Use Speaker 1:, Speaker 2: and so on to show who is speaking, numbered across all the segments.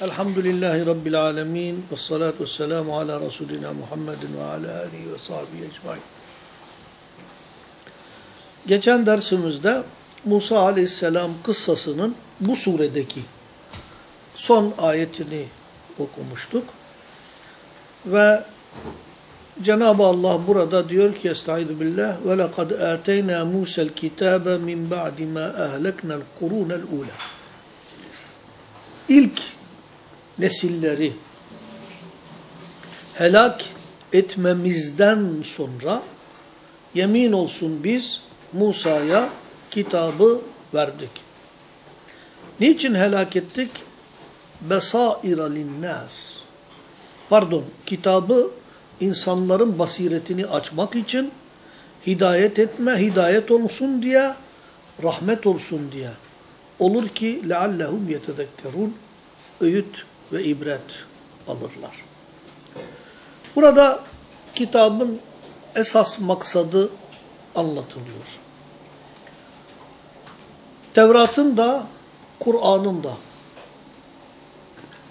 Speaker 1: Elhamdülillahi Rabbil alemin. Ve salatu ve selamu ala Resulina Muhammedin ve ala alihi ve sahbihi ecmain. Geçen dersimizde Musa aleyhisselam kıssasının bu suredeki son ayetini okumuştuk. Ve Cenab-ı Allah burada diyor ki Estaizu billah ve lekad ateyna Musa'l kitabe min ba'di ma ahlekna'l kurunel ula. İlk nesilleri helak etmemizden sonra yemin olsun biz Musa'ya kitabı verdik. Niçin helak ettik? Besaira linnas. Pardon, kitabı insanların basiretini açmak için hidayet etme, hidayet olsun diye, rahmet olsun diye. Olur ki leallehum yetezekkerun öğüt ve ibret alırlar. Burada kitabın esas maksadı anlatılıyor. Tevrat'ın da Kur'an'ın da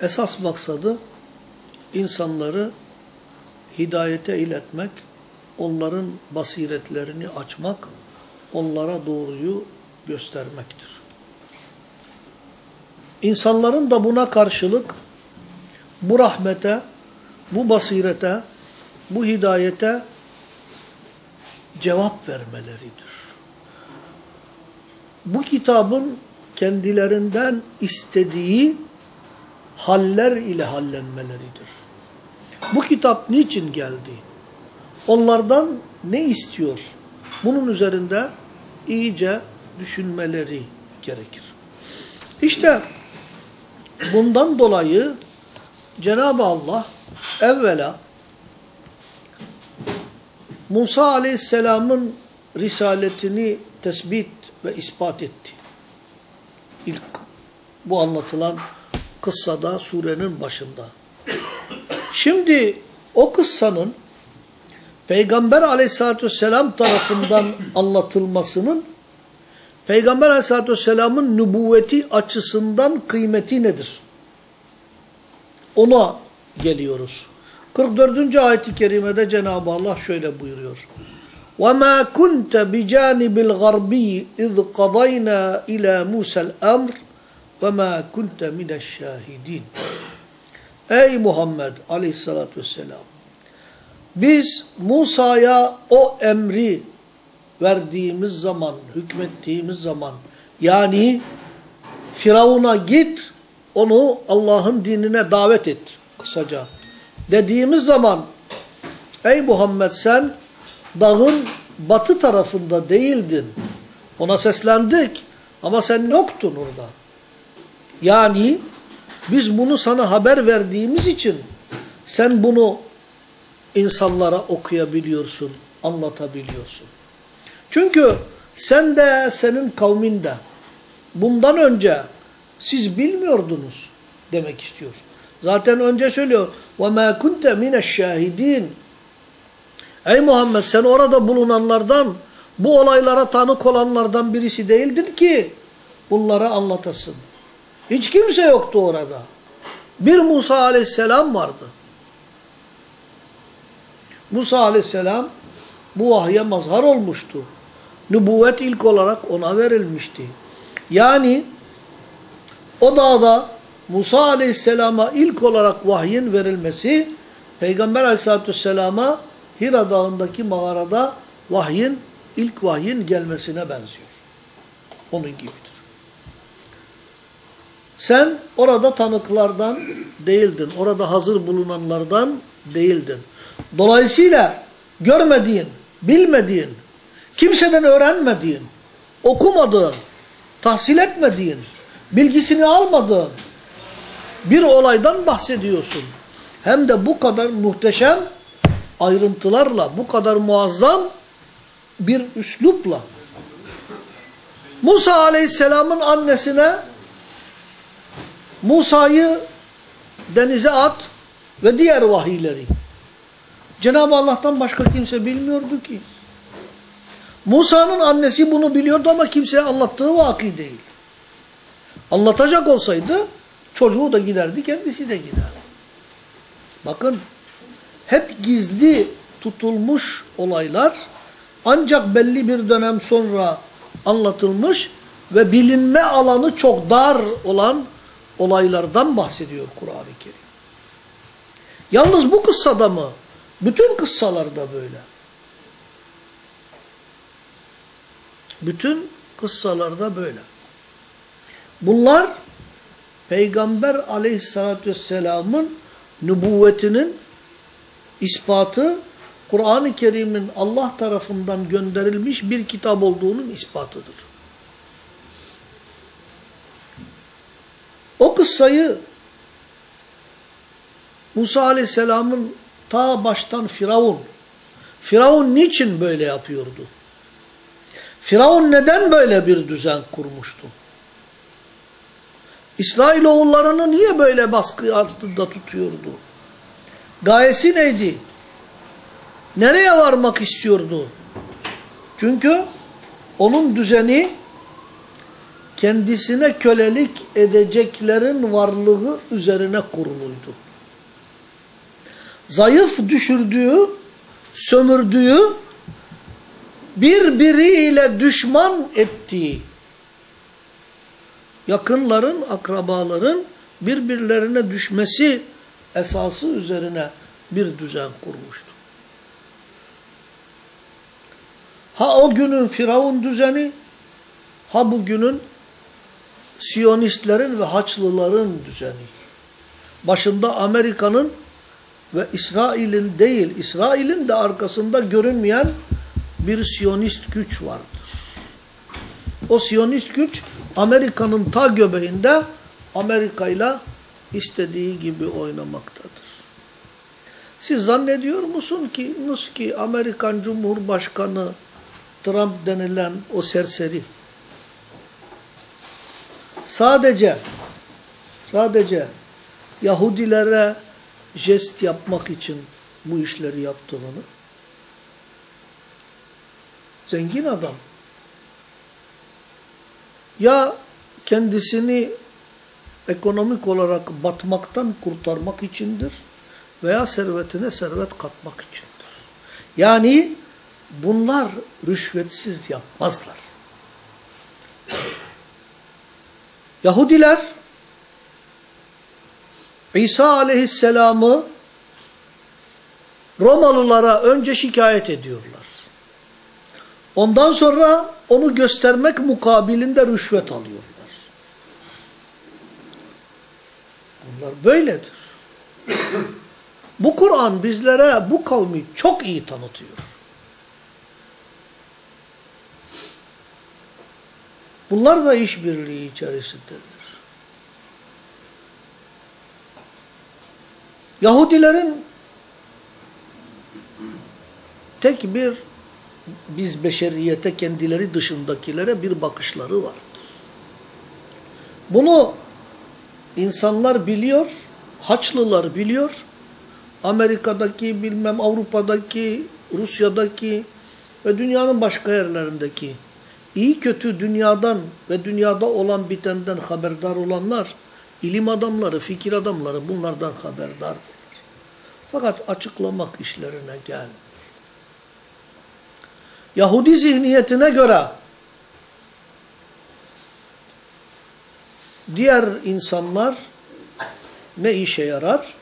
Speaker 1: esas maksadı insanları hidayete iletmek, onların basiretlerini açmak, onlara doğruyu göstermektir. İnsanların da buna karşılık bu rahmete, bu basirete, bu hidayete cevap vermeleridir. Bu kitabın kendilerinden istediği haller ile hallenmeleridir. Bu kitap niçin geldi? Onlardan ne istiyor? Bunun üzerinde iyice düşünmeleri gerekir. İşte bundan dolayı Cenab-ı Allah evvela Musa Aleyhisselam'ın risaletini tespit ve ispat etti. İlk bu anlatılan kıssada surenin başında. Şimdi o kıssanın Peygamber aleyhissalatü vesselam tarafından anlatılmasının Peygamber aleyhissalatü vesselamın nübüvveti açısından kıymeti nedir? Ona geliyoruz. 44. ayet-i kerimede Cenab-ı Allah şöyle buyuruyor. وَمَا كُنْتَ بِجَانِبِ الْغَرْبِيِّ اِذْ قَضَيْنَا اِلَى مُوسَى الْأَمْرِ وَمَا كُنْتَ مِنَ الشَّاهِدِينَ Ey Muhammed aleyhissalatü vesselam! Biz Musa'ya o emri verdiğimiz zaman, hükmettiğimiz zaman yani Firavun'a git, onu Allah'ın dinine davet et kısaca. Dediğimiz zaman ey Muhammed sen dağın batı tarafında değildin. Ona seslendik ama sen yoktun orada. Yani biz bunu sana haber verdiğimiz için sen bunu insanlara okuyabiliyorsun, anlatabiliyorsun. Çünkü sen de senin kavmin de bundan önce siz bilmiyordunuz demek istiyor. Zaten önce söylüyor وَمَا كُنْتَ مِنَ الشَّاهِد۪ينَ Ey Muhammed sen orada bulunanlardan, bu olaylara tanık olanlardan birisi değildin ki bunları anlatasın. Hiç kimse yoktu orada. Bir Musa aleyhisselam vardı. Musa aleyhisselam bu vahye mazhar olmuştu. Nübüvvet ilk olarak ona verilmişti. Yani o dağda Musa aleyhisselama ilk olarak vahyin verilmesi Peygamber aleyhissalatü vesselama Hira dağındaki mağarada vahyin, ilk vahyin gelmesine benziyor. Onun gibidir. Sen orada tanıklardan değildin. Orada hazır bulunanlardan değildin. Dolayısıyla görmediğin, bilmediğin, kimseden öğrenmediğin, okumadığın, tahsil etmediğin, bilgisini almadığın bir olaydan bahsediyorsun. Hem de bu kadar muhteşem ayrıntılarla, bu kadar muazzam bir üslupla. Musa aleyhisselamın annesine Musa'yı denize at ve diğer vahiyleri. Cenab-ı Allah'tan başka kimse bilmiyordu ki. Musa'nın annesi bunu biliyordu ama kimseye anlattığı vaki değil. Anlatacak olsaydı Çocuğu da giderdi, kendisi de gider. Bakın, hep gizli tutulmuş olaylar ancak belli bir dönem sonra anlatılmış ve bilinme alanı çok dar olan olaylardan bahsediyor Kur'an-ı Kerim. Yalnız bu kıssada mı? Bütün kıssalarda böyle. Bütün kıssalarda böyle. Bunlar Peygamber aleyhissalatü vesselamın nübüvvetinin ispatı, Kur'an-ı Kerim'in Allah tarafından gönderilmiş bir kitap olduğunun ispatıdır. O kıssayı Musa aleyhisselamın ta baştan Firavun, Firavun niçin böyle yapıyordu? Firavun neden böyle bir düzen kurmuştu? İsrailoğullarını niye böyle baskı altında tutuyordu? Gayesi neydi? Nereye varmak istiyordu? Çünkü onun düzeni kendisine kölelik edeceklerin varlığı üzerine kuruluydu. Zayıf düşürdüğü, sömürdüğü, birbiriyle düşman ettiği, yakınların, akrabaların birbirlerine düşmesi esası üzerine bir düzen kurmuştu. Ha o günün Firavun düzeni, ha bugünün Siyonistlerin ve Haçlıların düzeni. Başında Amerika'nın ve İsrail'in değil, İsrail'in de arkasında görünmeyen bir Siyonist güç vardır. O Siyonist güç Amerika'nın ta göbeğinde Amerika ile istediği gibi oynamaktadır. Siz zannediyor musun ki nasıl ki Amerikan Cumhurbaşkanı Trump denilen o serseri? Sadece sadece Yahudilere jest yapmak için bu işleri yaptığını zengin adam ya kendisini ekonomik olarak batmaktan kurtarmak içindir veya servetine servet katmak içindir. Yani bunlar rüşvetsiz yapmazlar. Yahudiler İsa aleyhisselamı Romalılara önce şikayet ediyorlar. Ondan sonra onu göstermek mukabilinde rüşvet alıyorlar. Bunlar böyledir. bu Kur'an bizlere bu kavmi çok iyi tanıtıyor. Bunlar da işbirliği içerisindedir. Yahudilerin tek bir biz beşeriyete kendileri dışındakilere bir bakışları vardır. Bunu insanlar biliyor, Haçlılar biliyor, Amerika'daki, bilmem Avrupa'daki, Rusya'daki ve dünyanın başka yerlerindeki iyi kötü dünyadan ve dünyada olan bitenden haberdar olanlar, ilim adamları, fikir adamları bunlardan haberdardırlar. Fakat açıklamak işlerine gelmiyor. Yahudi zihniyetine göre diğer insanlar ne işe yarar?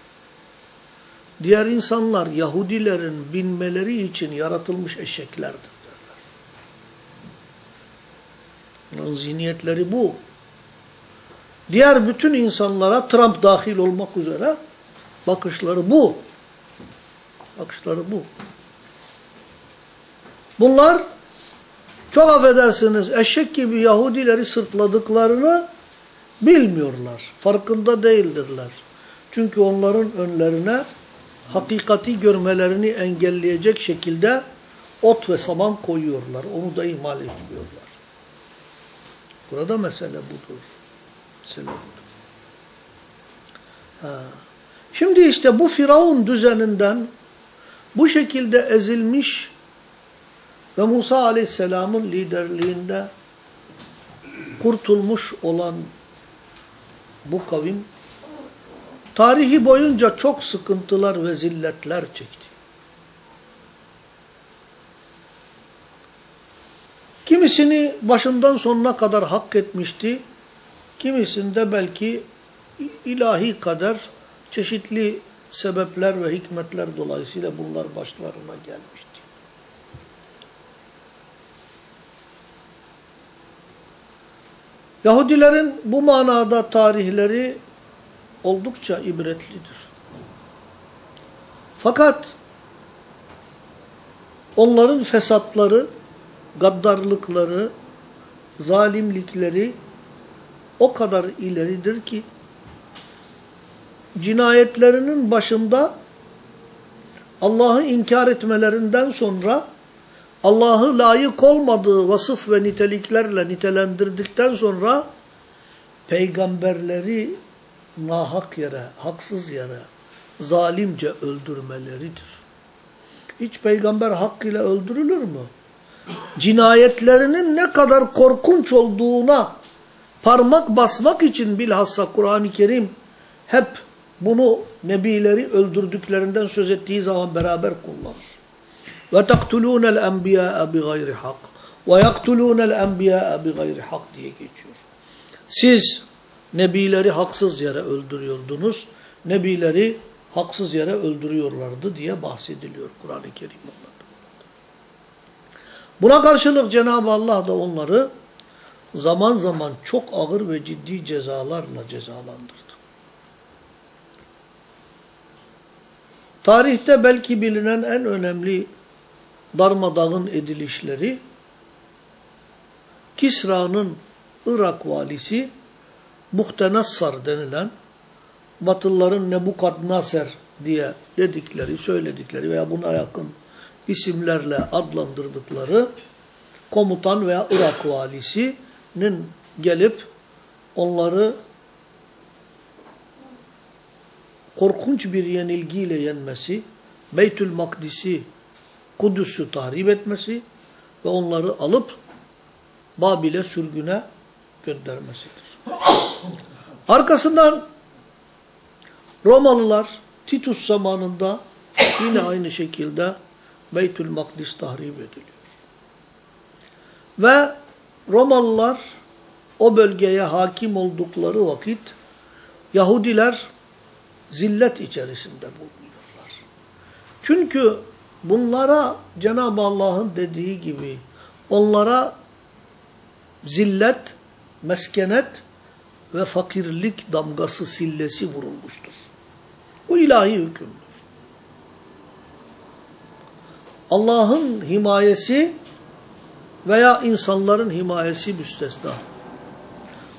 Speaker 1: Diğer insanlar Yahudilerin binmeleri için yaratılmış eşeklerdir derler. Onların zihniyetleri bu. Diğer bütün insanlara Trump dahil olmak üzere bakışları bu. Bakışları bu. Bunlar çok affedersiniz eşek gibi Yahudileri sırtladıklarını bilmiyorlar. Farkında değildirler. Çünkü onların önlerine hakikati görmelerini engelleyecek şekilde ot ve saman koyuyorlar. Onu da ihmal etmiyorlar. Burada mesele budur. Mesele budur. Ha. Şimdi işte bu Firavun düzeninden bu şekilde ezilmiş ve Musa Aleyhisselam'ın liderliğinde kurtulmuş olan bu kavim tarihi boyunca çok sıkıntılar ve zilletler çekti. Kimisini başından sonuna kadar hak etmişti. Kimisinde belki ilahi kader çeşitli sebepler ve hikmetler dolayısıyla bunlar başlarına gelmişti. Yahudilerin bu manada tarihleri oldukça ibretlidir. Fakat onların fesatları, gaddarlıkları, zalimlikleri o kadar ileridir ki cinayetlerinin başında Allah'ı inkar etmelerinden sonra Allah'ı layık olmadığı vasıf ve niteliklerle nitelendirdikten sonra peygamberleri nahak yere, haksız yere, zalimce öldürmeleridir. Hiç peygamber hakkıyla öldürülür mü? Cinayetlerinin ne kadar korkunç olduğuna parmak basmak için bilhassa Kur'an-ı Kerim hep bunu nebileri öldürdüklerinden söz ettiği zaman beraber kullanır. Ve taktulûnel enbiyâe bi gayri hak. Ve yaktulûnel enbiyâe bi gayri hak diye geçiyor. Siz nebileri haksız yere öldürüyordunuz. Nebileri haksız yere öldürüyorlardı diye bahsediliyor Kur'an-ı Kerim. Buna karşılık Cenab-ı Allah da onları zaman zaman çok ağır ve ciddi cezalarla cezalandırdı. Tarihte belki bilinen en önemli darmadağın edilişleri Kisra'nın Irak valisi Buhtenassar denilen Batılıların Nebukadnasar diye dedikleri, söyledikleri veya buna yakın isimlerle adlandırdıkları komutan veya Irak valisinin gelip onları korkunç bir yenilgiyle yenmesi, Beytül Makdis'i, Kudüs'ü tahrip etmesi ve onları alıp Babil'e sürgüne göndermesidir. Arkasından Romalılar Titus zamanında yine aynı şekilde Beytül Makdis tahrip ediliyor. Ve Romalılar o bölgeye hakim oldukları vakit Yahudiler zillet içerisinde bulunuyorlar. Çünkü bunlara Cenab-ı Allah'ın dediği gibi onlara zillet, meskenet ve fakirlik damgası sillesi vurulmuştur. Bu ilahi hükümdür. Allah'ın himayesi veya insanların himayesi müstesna.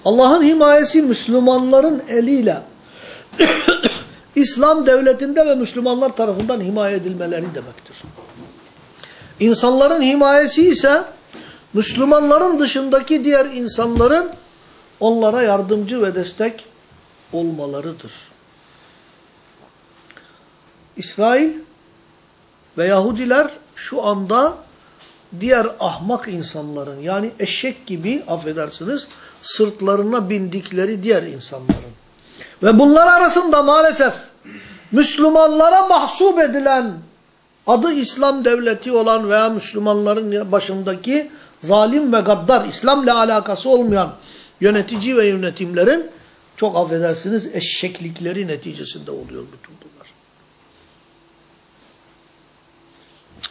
Speaker 1: Allah'ın himayesi Müslümanların eliyle İslam devletinde ve Müslümanlar tarafından himaye edilmeleri demektir. İnsanların himayesi ise Müslümanların dışındaki diğer insanların onlara yardımcı ve destek olmalarıdır. İsrail ve Yahudiler şu anda diğer ahmak insanların yani eşek gibi affedersiniz sırtlarına bindikleri diğer insanların ve bunlar arasında maalesef Müslümanlara mahsup edilen adı İslam devleti olan veya Müslümanların başındaki zalim ve gaddar İslam'la alakası olmayan yönetici ve yönetimlerin çok affedersiniz eşeklikleri neticesinde oluyor bütün bunlar.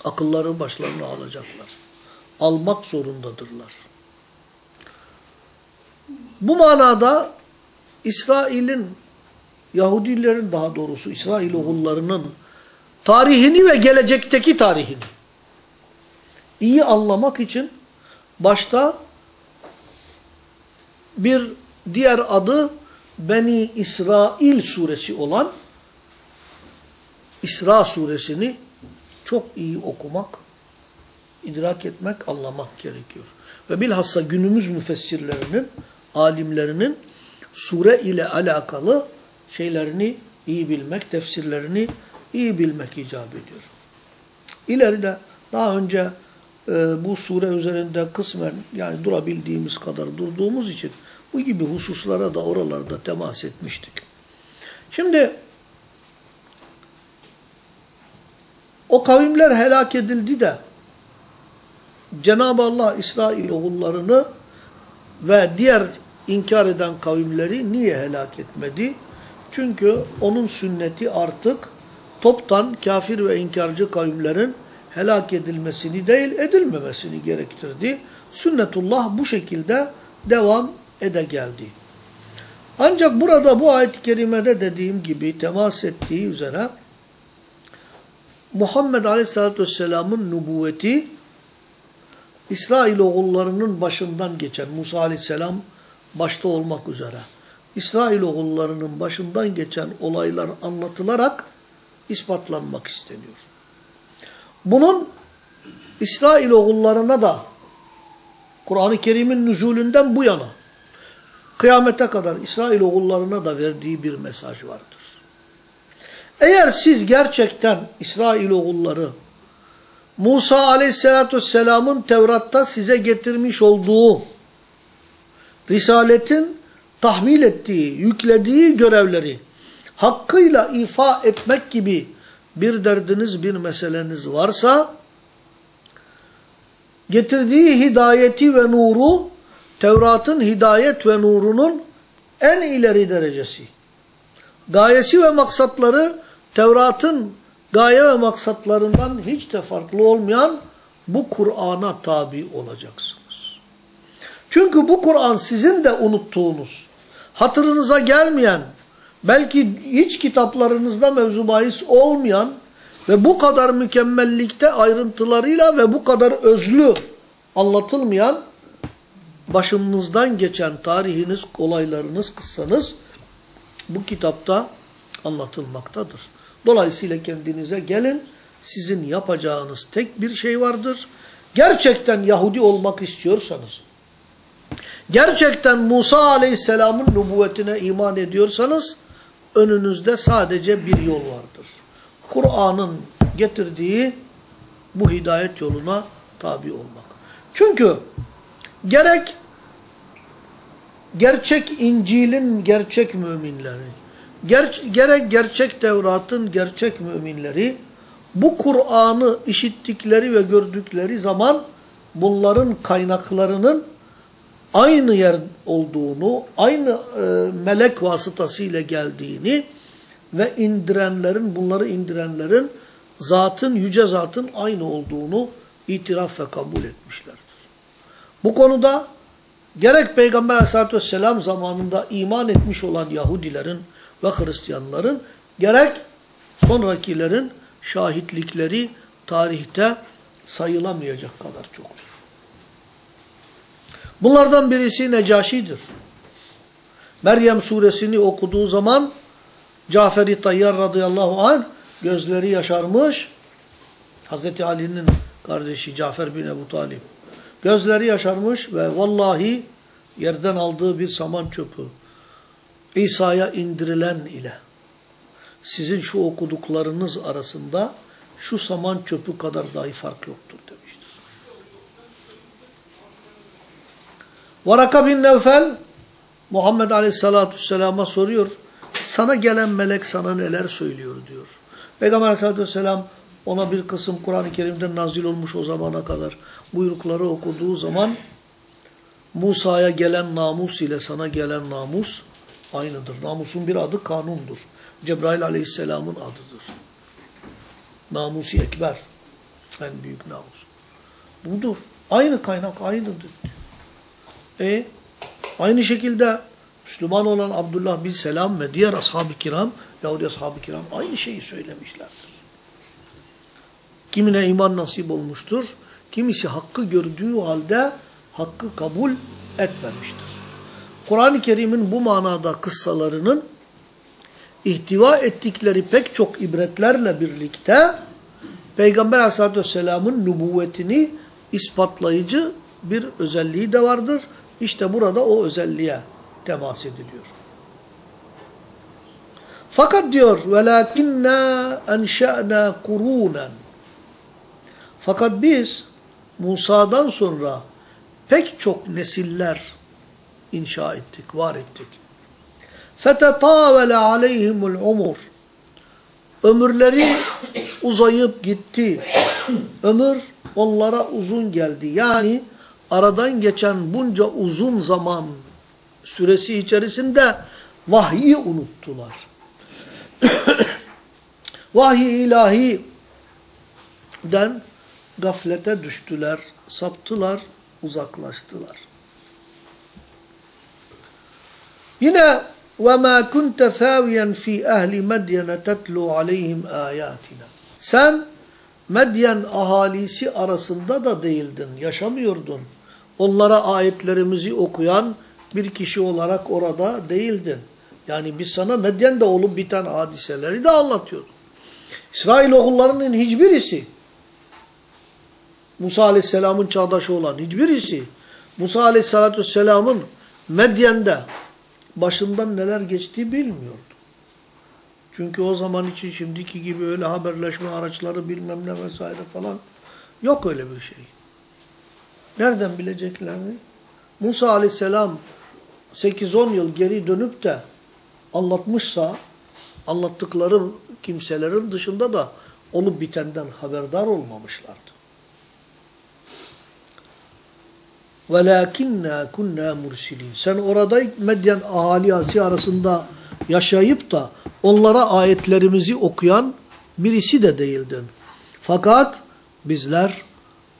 Speaker 1: Akılları başlarına alacaklar. Almak zorundadırlar. Bu manada İsrail'in, Yahudilerin daha doğrusu İsrail oğullarının tarihini ve gelecekteki tarihini iyi anlamak için başta bir diğer adı Beni İsrail suresi olan İsra suresini çok iyi okumak, idrak etmek, anlamak gerekiyor. Ve bilhassa günümüz müfessirlerinin, alimlerinin sure ile alakalı şeylerini iyi bilmek, tefsirlerini iyi bilmek icap ediyor. İleride daha önce e, bu sure üzerinde kısmen yani durabildiğimiz kadar durduğumuz için bu gibi hususlara da oralarda temas etmiştik. Şimdi o kavimler helak edildi de Cenab-ı Allah İsrail oğullarını ve diğer inkar eden kavimleri niye helak etmedi? Çünkü onun sünneti artık toptan kafir ve inkarcı kavimlerin helak edilmesini değil edilmemesini gerektirdi. Sünnetullah bu şekilde devam ede geldi. Ancak burada bu ayet-i kerimede dediğim gibi temas ettiği üzere Muhammed Aleyhisselatü Vesselam'ın nübüvveti İsrail oğullarının başından geçen Musa Aleyhisselam başta olmak üzere İsrail oğullarının başından geçen olaylar anlatılarak ispatlanmak isteniyor. Bunun İsrail oğullarına da Kur'an-ı Kerim'in nüzulünden bu yana kıyamete kadar İsrail oğullarına da verdiği bir mesaj vardır. Eğer siz gerçekten İsrail oğulları Musa aleyhissalatü vesselamın Tevrat'ta size getirmiş olduğu Risaletin tahmil ettiği, yüklediği görevleri hakkıyla ifa etmek gibi bir derdiniz, bir meseleniz varsa getirdiği hidayeti ve nuru Tevrat'ın hidayet ve nurunun en ileri derecesi. Gayesi ve maksatları Tevrat'ın gaye ve maksatlarından hiç de farklı olmayan bu Kur'an'a tabi olacaksınız. Çünkü bu Kur'an sizin de unuttuğunuz, hatırınıza gelmeyen, belki hiç kitaplarınızda mevzu olmayan ve bu kadar mükemmellikte ayrıntılarıyla ve bu kadar özlü anlatılmayan başınızdan geçen tarihiniz, olaylarınız, kıssanız bu kitapta anlatılmaktadır. Dolayısıyla kendinize gelin, sizin yapacağınız tek bir şey vardır. Gerçekten Yahudi olmak istiyorsanız, gerçekten Musa Aleyhisselam'ın nübüvvetine iman ediyorsanız, önünüzde sadece bir yol vardır. Kur'an'ın getirdiği bu hidayet yoluna tabi olmak. Çünkü gerek gerçek İncil'in gerçek müminleri, ger gerek gerçek Tevrat'ın gerçek müminleri bu Kur'an'ı işittikleri ve gördükleri zaman bunların kaynaklarının aynı yer olduğunu, aynı e, melek vasıtasıyla geldiğini ve indirenlerin, bunları indirenlerin zatın, yüce zatın aynı olduğunu itiraf ve kabul etmişlerdir. Bu konuda gerek Peygamber aleyhissalatü vesselam zamanında iman etmiş olan Yahudilerin ve Hristiyanların gerek sonrakilerin şahitlikleri tarihte sayılamayacak kadar çoktur. Bunlardan birisi Necaşi'dir. Meryem suresini okuduğu zaman Cafer-i Tayyar radıyallahu anh gözleri yaşarmış. Hazreti Ali'nin kardeşi Cafer bin Ebu Talib. Gözleri yaşarmış ve vallahi yerden aldığı bir saman çöpü İsa'ya indirilen ile sizin şu okuduklarınız arasında şu saman çöpü kadar dahi fark yoktur Varaka bin Nevfel Muhammed Aleyhisselatü Vesselam'a soruyor. Sana gelen melek sana neler söylüyor diyor. Peygamber Aleyhisselatü Vesselam ona bir kısım Kur'an-ı Kerim'den nazil olmuş o zamana kadar buyrukları okuduğu zaman Musa'ya gelen namus ile sana gelen namus aynıdır. Namusun bir adı kanundur. Cebrail aleyhisselamın adıdır. Namusi ekber. En büyük namus. Budur. Aynı kaynak aynıdır. E aynı şekilde Müslüman olan Abdullah bin Selam ve diğer ashab-ı kiram, Yahudi ashab-ı kiram aynı şeyi söylemişlerdir. Kimine iman nasip olmuştur, kimisi hakkı gördüğü halde hakkı kabul etmemiştir. Kur'an-ı Kerim'in bu manada kıssalarının ihtiva ettikleri pek çok ibretlerle birlikte Peygamber Aleyhisselatü Vesselam'ın nübüvvetini ispatlayıcı bir özelliği de vardır. İşte burada o özelliğe temas ediliyor. Fakat diyor velakinna enşa'na kurunen. Fakat biz Musa'dan sonra pek çok nesiller inşa ettik, var ettik. Fetetavele aleyhimul umur. Ömürleri uzayıp gitti. Ömür onlara uzun geldi. Yani aradan geçen bunca uzun zaman süresi içerisinde vahyi unuttular. Vahiy ilahiden gaflete düştüler, saptılar, uzaklaştılar. Yine وَمَا كُنْتَ ثَاوِيًا ف۪ي اَهْلِ مَدْيَنَ تَتْلُوا عَلَيْهِمْ آيَاتِنَا Sen Medyen ahalisi arasında da değildin, yaşamıyordun. Onlara ayetlerimizi okuyan bir kişi olarak orada değildin. Yani biz sana Medyen'de olup biten hadiseleri de anlatıyorduk. İsrail oğullarının hiçbirisi, Musa Aleyhisselam'ın çağdaşı olan hiçbirisi, Musa Aleyhisselatü Vesselam'ın Medyen'de başından neler geçtiği bilmiyordu. Çünkü o zaman için şimdiki gibi öyle haberleşme araçları bilmem ne vesaire falan yok öyle bir şey. Nereden bileceklerini? Musa aleyhisselam 8-10 yıl geri dönüp de anlatmışsa anlattıkları kimselerin dışında da olup bitenden haberdar olmamışlardı. وَلَاكِنَّا كُنَّا مُرْسِلِينَ Sen orada Medyen ahalisi arasında yaşayıp da onlara ayetlerimizi okuyan birisi de değildin. Fakat bizler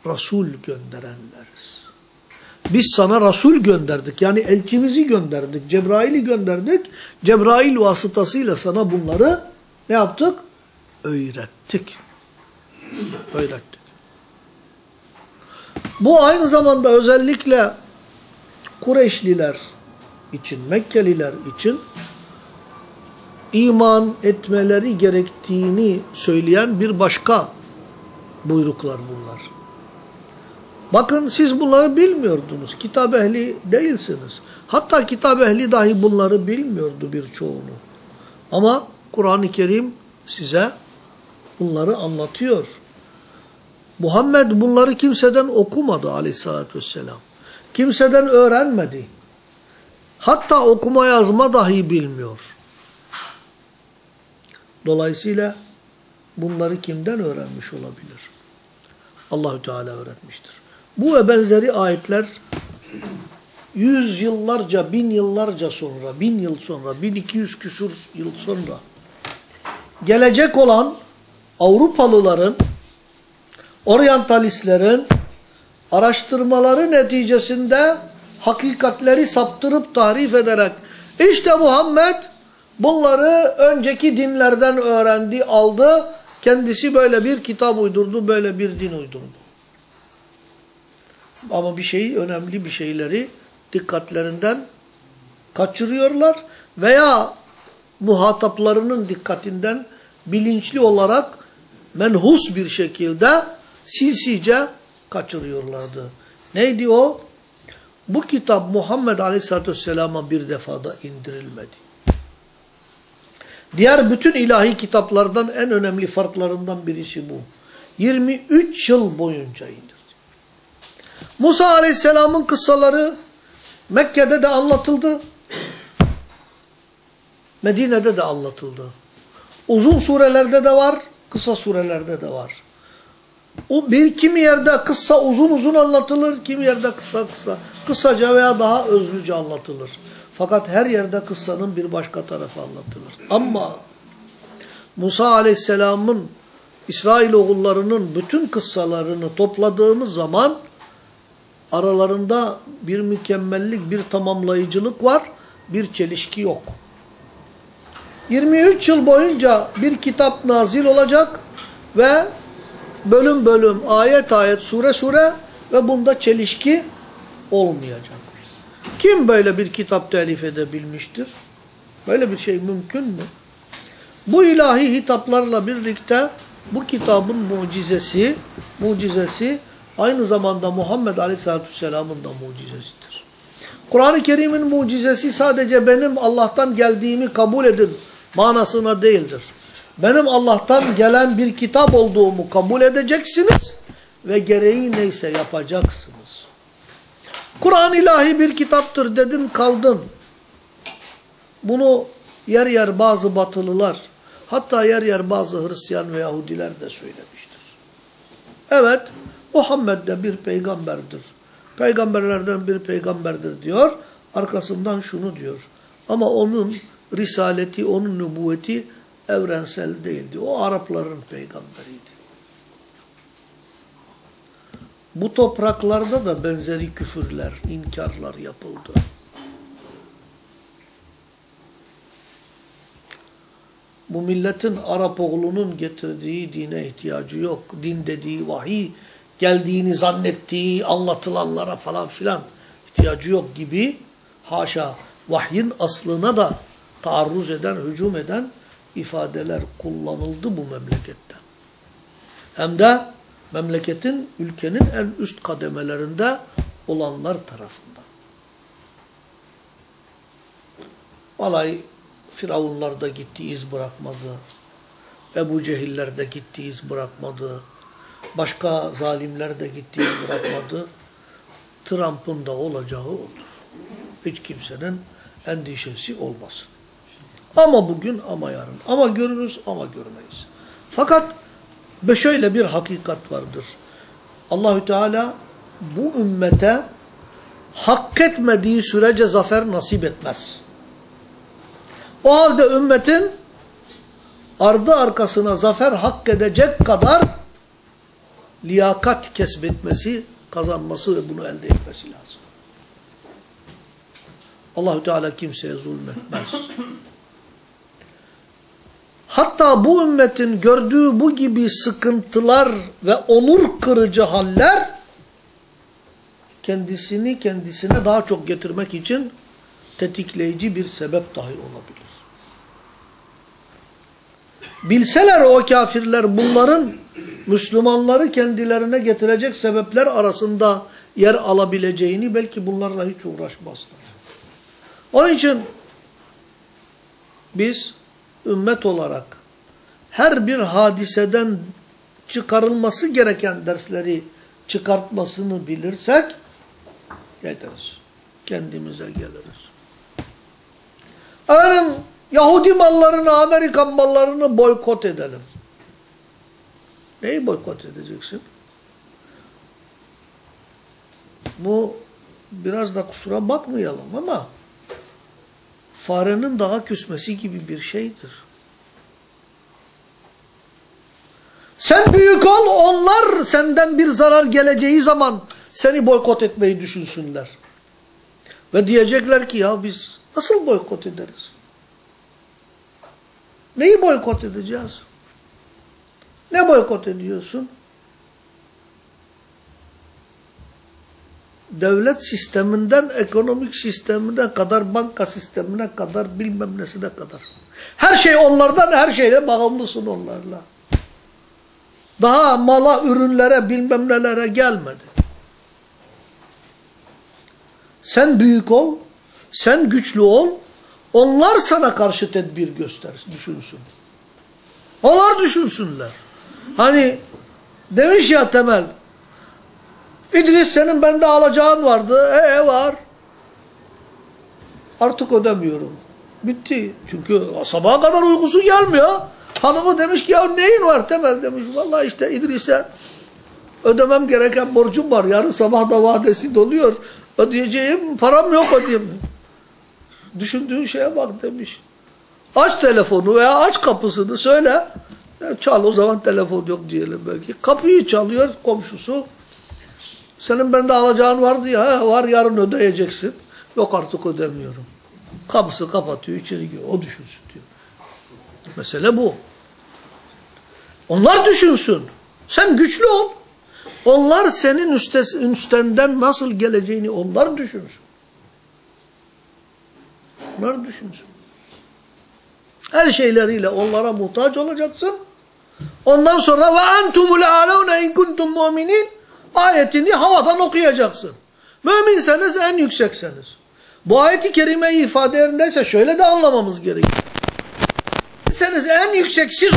Speaker 1: Resul gönderenleriz. Biz sana Resul gönderdik. Yani elçimizi gönderdik. Cebrail'i gönderdik. Cebrail vasıtasıyla sana bunları ne yaptık? Öğrettik. Öğrettik. Bu aynı zamanda özellikle Kureyşliler için, Mekkeliler için iman etmeleri gerektiğini söyleyen bir başka buyruklar bunlar. Bakın siz bunları bilmiyordunuz. Kitap ehli değilsiniz. Hatta kitap ehli dahi bunları bilmiyordu birçoğunu. Ama Kur'an-ı Kerim size bunları anlatıyor. Muhammed bunları kimseden okumadı aleyhissalatü vesselam. Kimseden öğrenmedi. Hatta okuma yazma dahi bilmiyor. Dolayısıyla bunları kimden öğrenmiş olabilir? Allahü Teala öğretmiştir. Bu ve benzeri ayetler yüz yıllarca, bin yıllarca sonra, bin yıl sonra, bin iki yüz küsur yıl sonra gelecek olan Avrupalıların, oryantalistlerin araştırmaları neticesinde hakikatleri saptırıp tarif ederek işte Muhammed bunları önceki dinlerden öğrendi, aldı, kendisi böyle bir kitap uydurdu, böyle bir din uydurdu. Ama bir şeyi, önemli bir şeyleri dikkatlerinden kaçırıyorlar veya muhataplarının dikkatinden bilinçli olarak menhus bir şekilde sinsice kaçırıyorlardı. Neydi o? Bu kitap Muhammed Aleyhisselatü Vesselam'a bir defada indirilmedi. Diğer bütün ilahi kitaplardan en önemli farklarından birisi bu. 23 yıl boyunca indirdi. Musa Aleyhisselam'ın kıssaları Mekke'de de anlatıldı. Medine'de de anlatıldı. Uzun surelerde de var, kısa surelerde de var. O bir kimi yerde kıssa uzun uzun anlatılır, kimi yerde kısa kısa, kısaca veya daha özlüce anlatılır. Fakat her yerde kıssanın bir başka tarafı anlatılır. Ama Musa Aleyhisselam'ın İsrail oğullarının bütün kıssalarını topladığımız zaman aralarında bir mükemmellik, bir tamamlayıcılık var, bir çelişki yok. 23 yıl boyunca bir kitap nazil olacak ve bölüm bölüm, ayet ayet, sure sure ve bunda çelişki olmayacak. Kim böyle bir kitap telif edebilmiştir? Böyle bir şey mümkün mü? Bu ilahi hitaplarla birlikte bu kitabın mucizesi, mucizesi aynı zamanda Muhammed Aleyhisselatü Vesselam'ın da mucizesidir. Kur'an-ı Kerim'in mucizesi sadece benim Allah'tan geldiğimi kabul edin manasına değildir. Benim Allah'tan gelen bir kitap olduğumu kabul edeceksiniz ve gereği neyse yapacaksınız. Kur'an ilahi bir kitaptır dedin kaldın. Bunu yer yer bazı batılılar, hatta yer yer bazı Hristiyan ve Yahudiler de söylemiştir. Evet, Muhammed de bir peygamberdir. Peygamberlerden bir peygamberdir diyor. Arkasından şunu diyor. Ama onun risaleti, onun nübüvveti evrensel değildi. O Arapların peygamberiydi. Bu topraklarda da benzeri küfürler, inkarlar yapıldı. Bu milletin Arap oğlunun getirdiği dine ihtiyacı yok. Din dediği vahiy, geldiğini zannettiği anlatılanlara falan filan ihtiyacı yok gibi haşa vahyin aslına da taarruz eden, hücum eden ifadeler kullanıldı bu memlekette. Hem de memleketin, ülkenin en üst kademelerinde olanlar tarafından. Vallahi Firavunlar da gitti iz bırakmadı. Ebu Cehiller de gitti iz bırakmadı. Başka zalimler de gitti iz bırakmadı. Trump'ın da olacağı odur. Hiç kimsenin endişesi olmasın. Ama bugün ama yarın. Ama görürüz ama görmeyiz. Fakat şöyle bir hakikat vardır. Allahü Teala bu ümmete hak etmediği sürece zafer nasip etmez. O halde ümmetin ardı arkasına zafer hak edecek kadar liyakat kesbetmesi, kazanması ve bunu elde etmesi lazım. Allahü Teala kimseye zulmetmez. Hatta bu ümmetin gördüğü bu gibi sıkıntılar ve onur kırıcı haller kendisini kendisine daha çok getirmek için tetikleyici bir sebep dahi olabilir. Bilseler o kafirler bunların Müslümanları kendilerine getirecek sebepler arasında yer alabileceğini belki bunlarla hiç uğraşmazlar. Onun için biz ümmet olarak her bir hadiseden çıkarılması gereken dersleri çıkartmasını bilirsek yeteriz. Kendimize geliriz. Efendim Yahudi mallarını, Amerikan mallarını boykot edelim. Neyi boykot edeceksin? Bu biraz da kusura bakmayalım ama farenin daha küsmesi gibi bir şeydir. Sen büyük ol, onlar senden bir zarar geleceği zaman seni boykot etmeyi düşünsünler. Ve diyecekler ki ya biz nasıl boykot ederiz? Neyi boykot edeceğiz? Ne boykot ediyorsun? devlet sisteminden ekonomik sisteminden kadar banka sistemine kadar bilmem nesine kadar. Her şey onlardan her şeyle bağımlısın onlarla. Daha mala, ürünlere bilmem nelere gelmedi. Sen büyük ol, sen güçlü ol, onlar sana karşı tedbir göster, düşünsün. Onlar düşünsünler. Hani demiş ya Temel, İdris senin bende alacağın vardı. Ee var. Artık ödemiyorum. Bitti. Çünkü sabaha kadar uykusu gelmiyor. Hanımı demiş ki ya neyin var Temel demiş. Vallahi işte İdris'e ödemem gereken borcum var. Yarın sabah da vadesi doluyor. Ödeyeceğim param yok ödeyeyim. Düşündüğün şeye bak demiş. Aç telefonu veya aç kapısını söyle. Çal o zaman telefon yok diyelim belki. Kapıyı çalıyor komşusu. Senin bende alacağın vardı ya, var yarın ödeyeceksin. Yok artık ödemiyorum. Kapısı kapatıyor, içeri giriyor. O düşünsün diyor. Mesele bu. Onlar düşünsün. Sen güçlü ol. Onlar senin üstes, üstenden nasıl geleceğini onlar düşünsün. Onlar düşünsün. Her şeyleriyle onlara muhtaç olacaksın. Ondan sonra ve entumul alûne in kuntum mu'minin ayetini havadan okuyacaksın. Müminseniz en yüksekseniz. Bu ayeti kerimeyi ifade yerindeyse şöyle de anlamamız gerekiyor. Seniz en yüksek siz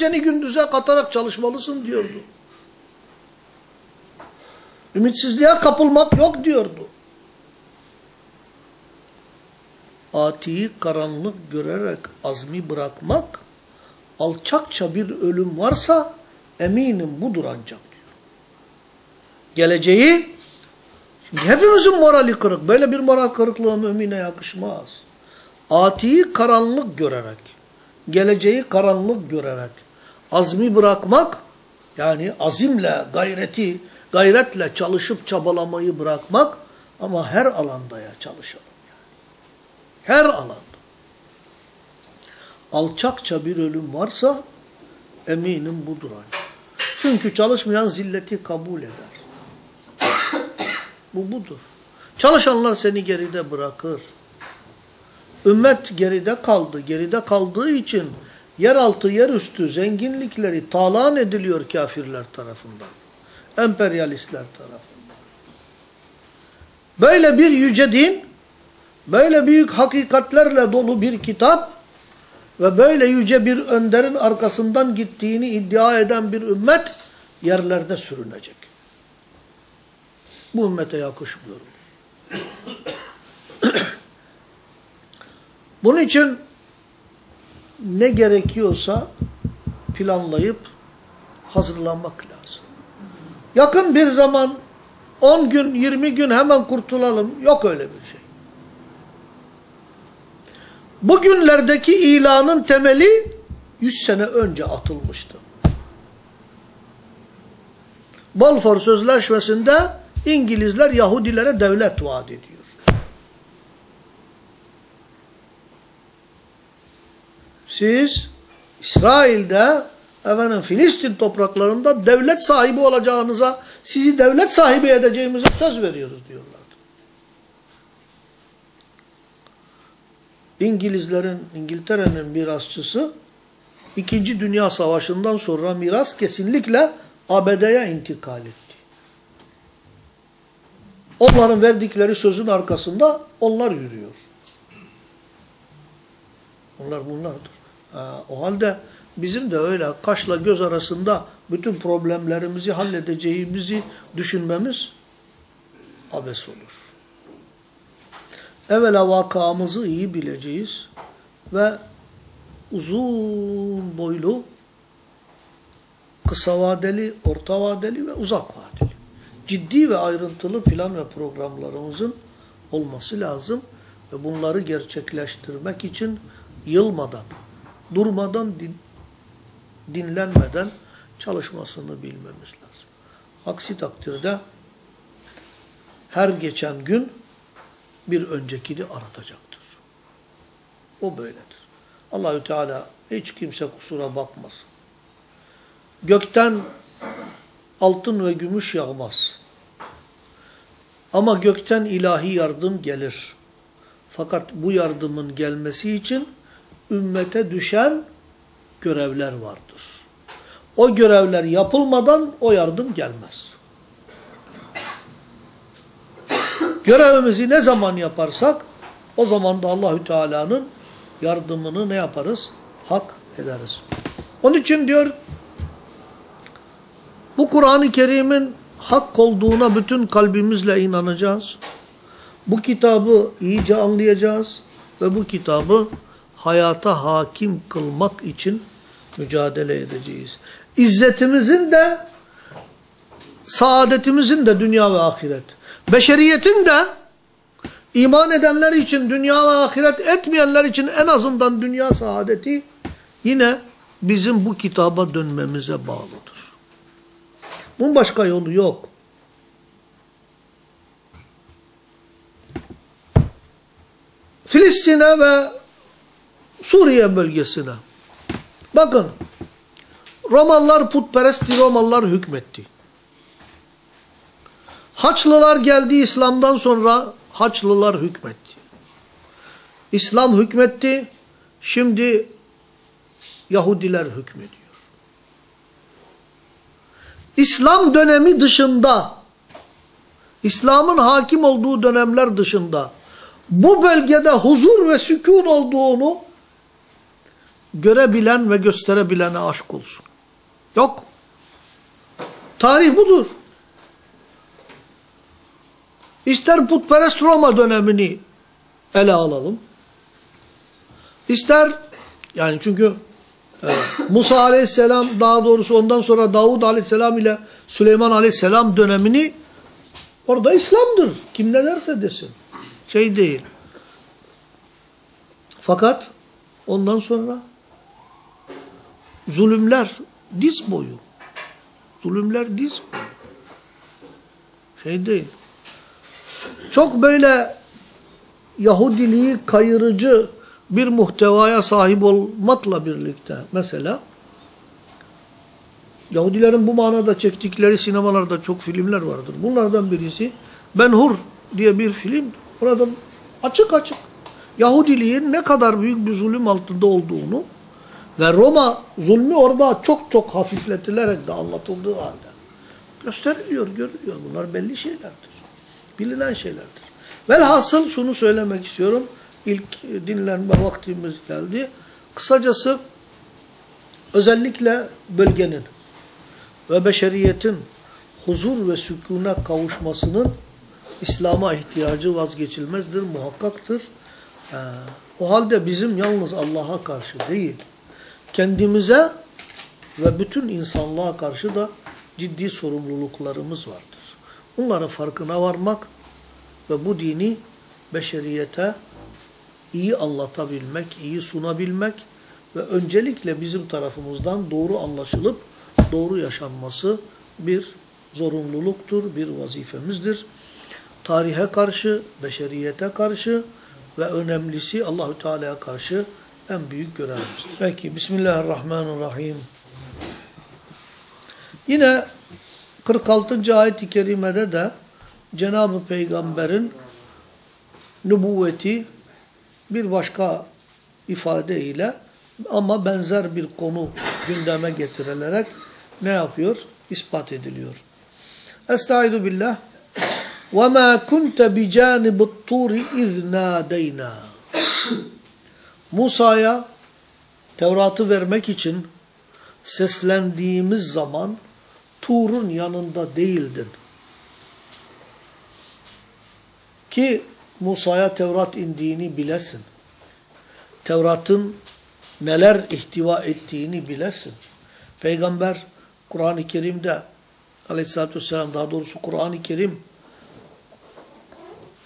Speaker 1: geceni gündüze katarak çalışmalısın diyordu. Ümitsizliğe kapılmak yok diyordu. Atiyi karanlık görerek azmi bırakmak, alçakça bir ölüm varsa eminim budur ancak diyor. Geleceği, şimdi hepimizin morali kırık. Böyle bir moral kırıklığı mümine yakışmaz. Atiyi karanlık görerek, geleceği karanlık görerek, azmi bırakmak, yani azimle, gayreti, gayretle çalışıp çabalamayı bırakmak ama her alanda ya çalışalım. Yani. Her alanda. Alçakça bir ölüm varsa eminim budur ancak. Çünkü çalışmayan zilleti kabul eder. Bu budur. Çalışanlar seni geride bırakır. Ümmet geride kaldı. Geride kaldığı için yeraltı, yerüstü zenginlikleri talan ediliyor kafirler tarafından. Emperyalistler tarafından. Böyle bir yüce din, böyle büyük hakikatlerle dolu bir kitap ve böyle yüce bir önderin arkasından gittiğini iddia eden bir ümmet yerlerde sürünecek. Bu ümmete yakışmıyor. Bunun için ne gerekiyorsa planlayıp hazırlanmak lazım. Yakın bir zaman 10 gün 20 gün hemen kurtulalım. Yok öyle bir şey. Bugünlerdeki ilanın temeli 100 sene önce atılmıştı. Balfour Sözleşmesi'nde İngilizler Yahudilere devlet vaat ediyor. Siz İsrail'de efendim Filistin topraklarında devlet sahibi olacağınıza sizi devlet sahibi edeceğimize söz veriyoruz diyorlardı. İngilizlerin, İngiltere'nin mirasçısı İkinci Dünya Savaşı'ndan sonra miras kesinlikle ABD'ye intikal etti. Onların verdikleri sözün arkasında onlar yürüyor. Onlar bunlardır. Ha, o halde bizim de öyle kaşla göz arasında bütün problemlerimizi halledeceğimizi düşünmemiz abes olur. Evvela vakamızı iyi bileceğiz ve uzun boylu, kısa vadeli, orta vadeli ve uzak vadeli. Ciddi ve ayrıntılı plan ve programlarımızın olması lazım ve bunları gerçekleştirmek için yılmadan, durmadan, din, dinlenmeden çalışmasını bilmemiz lazım. Aksi takdirde her geçen gün bir öncekini aratacaktır. O böyledir. Allahü Teala hiç kimse kusura bakmasın. Gökten altın ve gümüş yağmaz. Ama gökten ilahi yardım gelir. Fakat bu yardımın gelmesi için ümmete düşen görevler vardır. O görevler yapılmadan o yardım gelmez. Görevimizi ne zaman yaparsak o zaman da Allahü Teala'nın yardımını ne yaparız? Hak ederiz. Onun için diyor bu Kur'an-ı Kerim'in hak olduğuna bütün kalbimizle inanacağız. Bu kitabı iyice anlayacağız ve bu kitabı hayata hakim kılmak için mücadele edeceğiz. İzzetimizin de saadetimizin de dünya ve ahiret. Beşeriyetin de iman edenler için dünya ve ahiret etmeyenler için en azından dünya saadeti yine bizim bu kitaba dönmemize bağlıdır. Bunun başka yolu yok. Filistin'e ve Suriye bölgesine. Bakın Romalılar putperest Romalılar hükmetti. Haçlılar geldi İslam'dan sonra Haçlılar hükmetti. İslam hükmetti. Şimdi Yahudiler hükmediyor. İslam dönemi dışında İslam'ın hakim olduğu dönemler dışında bu bölgede huzur ve sükun olduğunu görebilen ve gösterebilene aşk olsun. Yok. Tarih budur. İster putperest Roma dönemini ele alalım. İster yani çünkü evet, Musa aleyhisselam daha doğrusu ondan sonra Davud aleyhisselam ile Süleyman aleyhisselam dönemini orada İslam'dır. Kim ne derse desin. Şey değil. Fakat ondan sonra zulümler diz boyu. Zulümler diz boyu. Şey değil. Çok böyle Yahudiliği kayırıcı bir muhtevaya sahip olmakla birlikte mesela Yahudilerin bu manada çektikleri sinemalarda çok filmler vardır. Bunlardan birisi Ben Hur diye bir film. Burada açık açık Yahudiliğin ne kadar büyük bir zulüm altında olduğunu ve Roma zulmü orada çok çok hafifletilerek de anlatıldığı halde gösteriliyor, görülüyor. Bunlar belli şeylerdir. Bilinen şeylerdir. Velhasıl şunu söylemek istiyorum. İlk dinlenme vaktimiz geldi. Kısacası özellikle bölgenin ve beşeriyetin huzur ve sükûne kavuşmasının İslam'a ihtiyacı vazgeçilmezdir, muhakkaktır. Ee, o halde bizim yalnız Allah'a karşı değil, kendimize ve bütün insanlığa karşı da ciddi sorumluluklarımız vardır. Bunların farkına varmak ve bu dini beşeriyete iyi anlatabilmek, iyi sunabilmek ve öncelikle bizim tarafımızdan doğru anlaşılıp doğru yaşanması bir zorunluluktur, bir vazifemizdir. Tarihe karşı, beşeriyete karşı ve önemlisi Allahü Teala'ya karşı en büyük görevimizdir. Peki Bismillahirrahmanirrahim. Yine 46. ayet-i kerimede de Cenab-ı Peygamber'in nübüvveti bir başka ifadeyle ama benzer bir konu gündeme getirilerek ne yapıyor? İspat ediliyor. Estaizu billah. وَمَا كُنْتَ بِجَانِبُ الطُّورِ اِذْ نَادَيْنَا Musa'ya Tevrat'ı vermek için seslendiğimiz zaman Tur'un yanında değildin. Ki Musa'ya Tevrat indiğini bilesin. Tevrat'ın neler ihtiva ettiğini bilesin. Peygamber Kur'an-ı Kerim'de aleyhissalatü vesselam daha doğrusu Kur'an-ı Kerim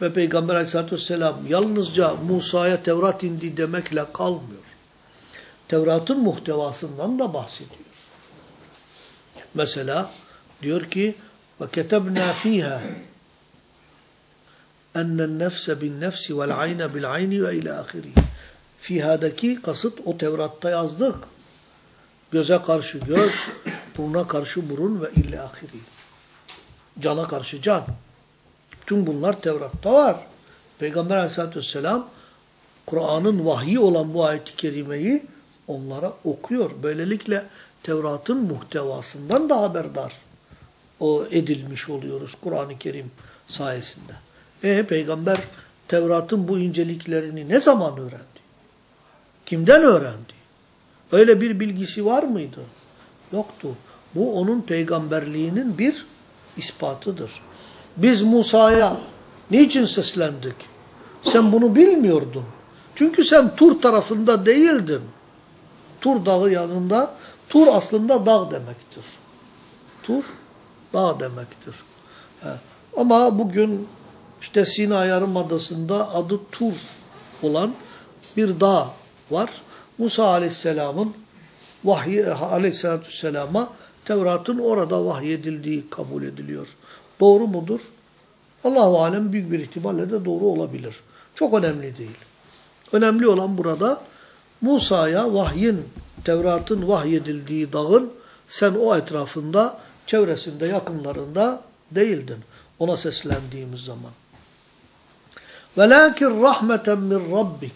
Speaker 1: ve Peygamber aleyhissalatü vesselam yalnızca Musa'ya Tevrat indi demekle kalmıyor. Tevrat'ın muhtevasından da bahsediyor. Mesela diyor ki وَكَتَبْنَا ف۪يهَا اَنَّ النَّفْسَ بِالنَّفْسِ وَالْعَيْنَ بِالْعَيْنِ وَاِلَى آخِرِهِ Fiha'daki kasıt o Tevrat'ta yazdık. Göze karşı göz, buruna karşı burun ve ille ahiri. Cana karşı can. Tüm bunlar Tevrat'ta var. Peygamber aleyhissalatü vesselam Kur'an'ın vahyi olan bu ayet-i kerimeyi onlara okuyor. Böylelikle Tevrat'ın muhtevasından da haberdar o edilmiş oluyoruz Kur'an-ı Kerim sayesinde. E peygamber Tevrat'ın bu inceliklerini ne zaman öğrendi? Kimden öğrendi? Öyle bir bilgisi var mıydı? Yoktu. Bu onun peygamberliğinin bir ispatıdır. Biz Musa'ya niçin seslendik? Sen bunu bilmiyordun. Çünkü sen Tur tarafında değildin. Tur dağı yanında. Tur aslında dağ demektir. Tur dağ demektir. He. Ama bugün işte Sina Yarımadası'nda adı Tur olan bir dağ var. Musa Aleyhisselam'ın vahyi Aleyhisselatü Vesselam'a Tevrat'ın orada vahyedildiği kabul ediliyor. Doğru mudur? Allahu alem büyük bir ihtimalle de doğru olabilir. Çok önemli değil. Önemli olan burada Musa'ya vahyin, Tevrat'ın vahyedildiği dağın sen o etrafında, çevresinde, yakınlarında değildin. Ona seslendiğimiz zaman. Velakin rahmeten min rabbik.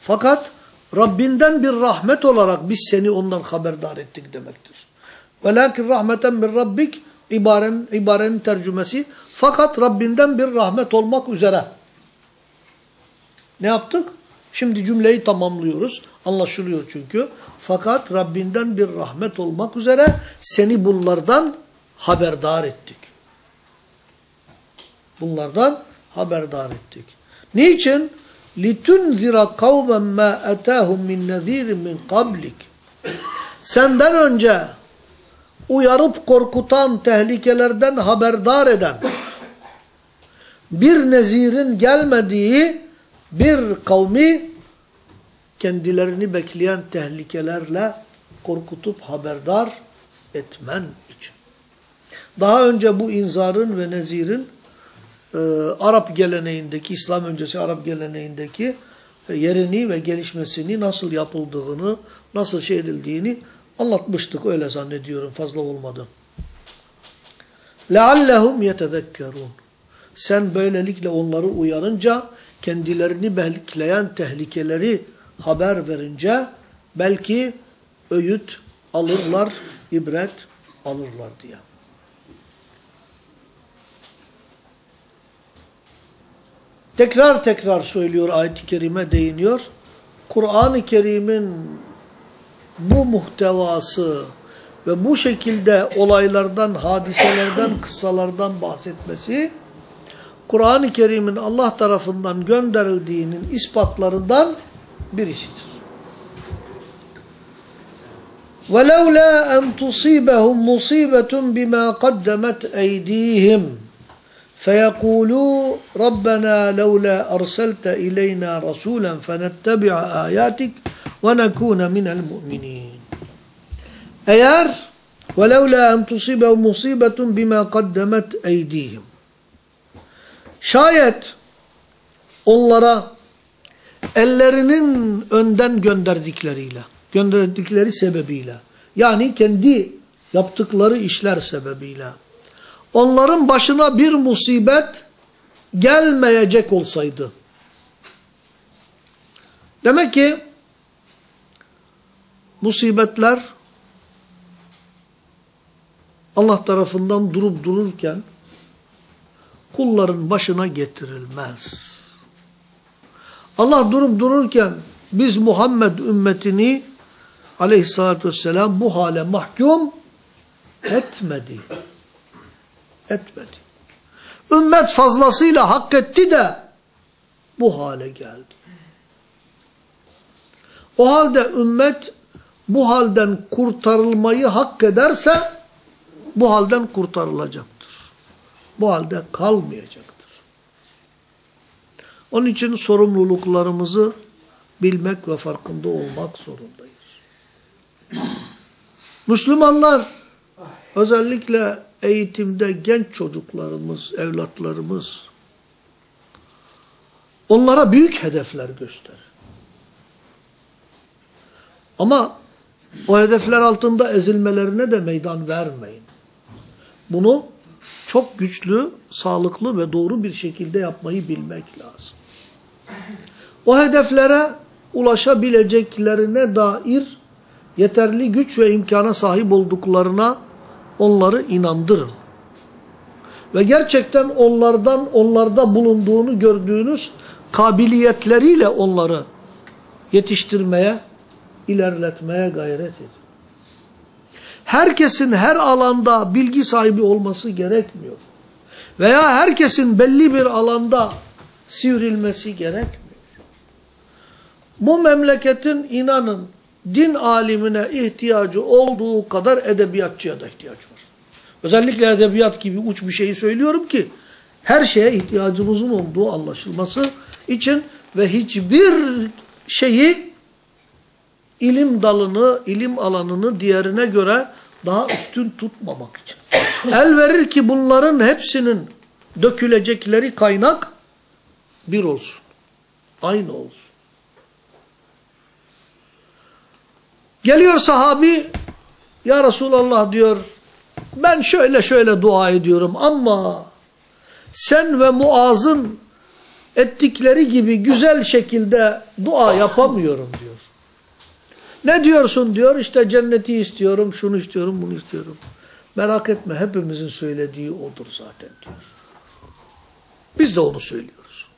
Speaker 1: Fakat Rabbinden bir rahmet olarak biz seni ondan haberdar ettik demektir. Velakin rahmeten min rabbik ibaren, ibarenin tercümesi fakat Rabbinden bir rahmet olmak üzere. Ne yaptık? Şimdi cümleyi tamamlıyoruz. Anlaşılıyor çünkü. Fakat Rabbinden bir rahmet olmak üzere seni bunlardan haberdar ettik. Bunlardan haberdar ettik. Niçin? لِتُنْذِرَ قَوْمًا مَا أَتَاهُمْ مِنْ نَذ۪يرٍ مِنْ قَبْلِكَ Senden önce uyarıp korkutan, tehlikelerden haberdar eden, bir nezirin gelmediği bir kavmi kendilerini bekleyen tehlikelerle korkutup haberdar etmen için. Daha önce bu inzarın ve nezirin e, Arap geleneğindeki, İslam öncesi Arap geleneğindeki yerini ve gelişmesini nasıl yapıldığını, nasıl şey edildiğini anlatmıştık. Öyle zannediyorum fazla olmadı. لَعَلَّهُمْ يَتَذَكَّرُونَ Sen böylelikle onları uyarınca, kendilerini bekleyen tehlikeleri haber verince, belki öğüt alırlar, ibret alırlar diye. Tekrar tekrar söylüyor ayet-i kerime değiniyor. Kur'an-ı Kerim'in bu muhtevası ve bu şekilde olaylardan, hadiselerden, kıssalardan bahsetmesi Kur'an-ı Kerim'in Allah tarafından gönderildiğinin ispatlarından birisidir. وَلَوْلَا أَنْ تُصِيبَهُمْ مُصِيبَةٌ بِمَا قَدَّمَتْ اَيْدِيهِمْ فَيَقُولُوا رَبَّنَا لَوْلَا أَرْسَلْتَ إِلَيْنَا رَسُولًا فَنَتَّبِعَ آيَاتِكَ وَنَكُونَ مِنَ الْمُؤْمِنِينَ Eğer وَلَوْلَا أَنْ تُصِيبَهُمْ مُصِيبَةٌ بِمَا قَدَّمَتْ اَيْدِيهِمْ Şayet onlara ellerinin önden gönderdikleriyle, gönderdikleri sebebiyle, yani kendi yaptıkları işler sebebiyle, onların başına bir musibet gelmeyecek olsaydı. Demek ki musibetler Allah tarafından durup dururken kulların başına getirilmez. Allah durup dururken biz Muhammed ümmetini aleyhissalatü vesselam bu hale mahkum etmedi. Etmedi. Ümmet fazlasıyla hak etti de bu hale geldi. O halde ümmet bu halden kurtarılmayı hak ederse bu halden kurtarılacaktır. Bu halde kalmayacaktır. Onun için sorumluluklarımızı bilmek ve farkında olmak zorundayız. Müslümanlar özellikle eğitimde genç çocuklarımız, evlatlarımız onlara büyük hedefler gösterir. Ama o hedefler altında ezilmelerine de meydan vermeyin. Bunu çok güçlü, sağlıklı ve doğru bir şekilde yapmayı bilmek lazım. O hedeflere ulaşabileceklerine dair yeterli güç ve imkana sahip olduklarına onları inandırın. Ve gerçekten onlardan, onlarda bulunduğunu gördüğünüz kabiliyetleriyle onları yetiştirmeye, ilerletmeye gayret edin. Herkesin her alanda bilgi sahibi olması gerekmiyor. Veya herkesin belli bir alanda sivrilmesi gerekmiyor. Bu memleketin inanın din alimine ihtiyacı olduğu kadar edebiyatçıya da ihtiyaç var. Özellikle edebiyat gibi uç bir şeyi söylüyorum ki her şeye ihtiyacımızın olduğu anlaşılması için ve hiçbir şeyi ilim dalını, ilim alanını diğerine göre daha üstün tutmamak için. El verir ki bunların hepsinin dökülecekleri kaynak bir olsun. Aynı olsun. Geliyor sahabi, ya Resulallah diyor, ben şöyle şöyle dua ediyorum ama sen ve Muaz'ın ettikleri gibi güzel şekilde dua yapamıyorum diyor. Ne diyorsun diyor, işte cenneti istiyorum, şunu istiyorum, bunu istiyorum. Merak etme, hepimizin söylediği odur zaten diyor. Biz de onu söylüyoruz.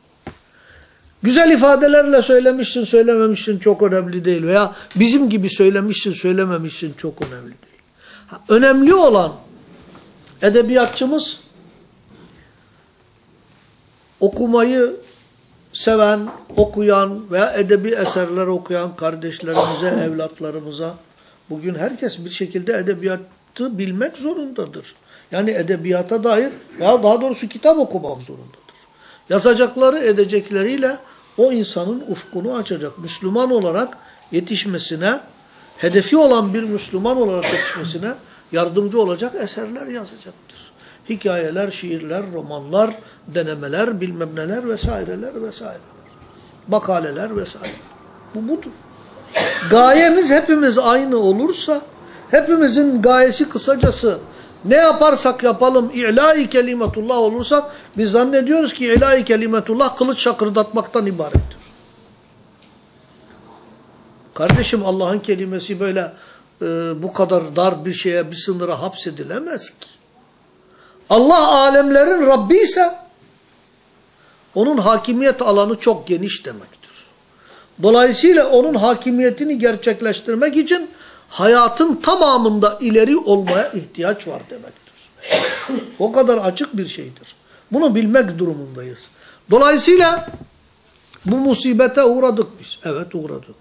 Speaker 1: Güzel ifadelerle söylemişsin, söylememişsin çok önemli değil. Veya bizim gibi söylemişsin, söylememişsin çok önemli değil. Ha, önemli olan edebiyatçımız okumayı seven, okuyan veya edebi eserler okuyan kardeşlerimize, evlatlarımıza bugün herkes bir şekilde edebiyatı bilmek zorundadır. Yani edebiyata dair veya daha doğrusu kitap okumak zorundadır. Yazacakları edecekleriyle o insanın ufkunu açacak. Müslüman olarak yetişmesine, hedefi olan bir Müslüman olarak yetişmesine yardımcı olacak eserler yazacaktır. Hikayeler, şiirler, romanlar, denemeler, bilmem neler vesaireler vesaireler. Makaleler vesaire. Bu budur. Gayemiz hepimiz aynı olursa, hepimizin gayesi kısacası ne yaparsak yapalım ilahi kelimetullah olursak biz zannediyoruz ki ilahi kelimetullah kılıç şakırdatmaktan ibarettir. Kardeşim Allah'ın kelimesi böyle e, bu kadar dar bir şeye bir sınıra hapsedilemez ki. Allah alemlerin Rabbi ise onun hakimiyet alanı çok geniş demektir. Dolayısıyla onun hakimiyetini gerçekleştirmek için hayatın tamamında ileri olmaya ihtiyaç var demektir. o kadar açık bir şeydir. Bunu bilmek durumundayız. Dolayısıyla bu musibete uğradık biz. Evet uğradık.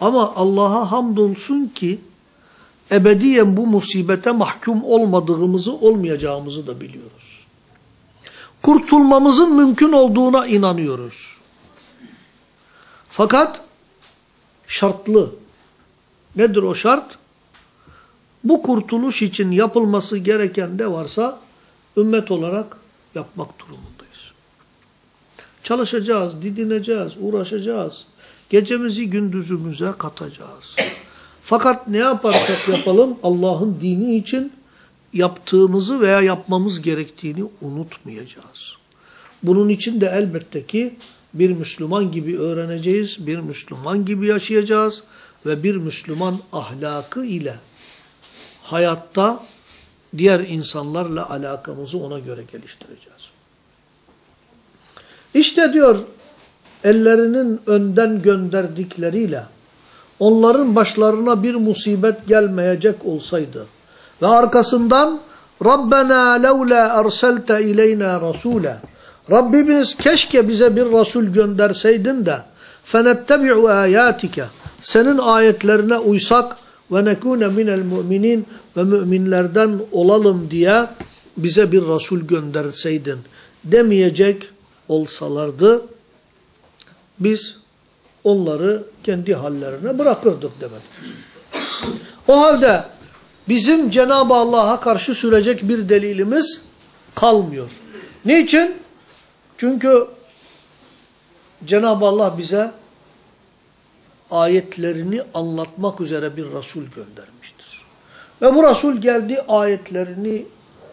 Speaker 1: Ama Allah'a hamdolsun ki ebediyen bu musibete mahkum olmadığımızı, olmayacağımızı da biliyoruz. Kurtulmamızın mümkün olduğuna inanıyoruz. Fakat şartlı. Nedir o şart? Bu kurtuluş için yapılması gereken de varsa ümmet olarak yapmak durumundayız. Çalışacağız, didineceğiz, uğraşacağız. Gecemizi gündüzümüze katacağız. Fakat ne yaparsak yapalım Allah'ın dini için yaptığımızı veya yapmamız gerektiğini unutmayacağız. Bunun için de elbette ki bir Müslüman gibi öğreneceğiz, bir Müslüman gibi yaşayacağız ve bir Müslüman ahlakı ile hayatta diğer insanlarla alakamızı ona göre geliştireceğiz. İşte diyor ellerinin önden gönderdikleriyle onların başlarına bir musibet gelmeyecek olsaydı ve arkasından Rabbena levla erselte ileyna rasula Rabbimiz keşke bize bir Resul gönderseydin de fenettebi'u ayatike senin ayetlerine uysak ve nekune minel müminin ve müminlerden olalım diye bize bir Resul gönderseydin demeyecek olsalardı biz onları kendi hallerine bırakırdık demektir. O halde bizim Cenab-ı Allah'a karşı sürecek bir delilimiz kalmıyor. Niçin? Çünkü Cenab-ı Allah bize ayetlerini anlatmak üzere bir Resul göndermiştir. Ve bu Resul geldi ayetlerini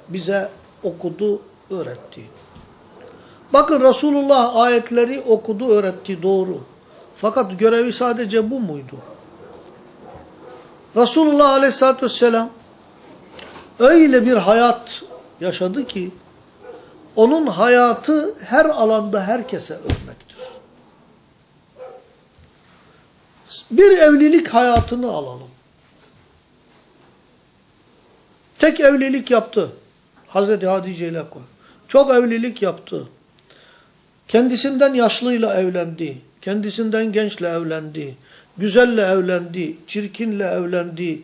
Speaker 1: bize okudu, öğretti. Bakın Resulullah ayetleri okudu, öğretti doğru. Fakat görevi sadece bu muydu? Resulullah aleyhissalatü vesselam öyle bir hayat yaşadı ki onun hayatı her alanda herkese örnektir. Bir evlilik hayatını alalım. Tek evlilik yaptı. Hazreti Hatice ile koy. Çok evlilik yaptı. Kendisinden yaşlıyla evlendi. Kendisinden gençle evlendi. Güzelle evlendi. Çirkinle evlendi.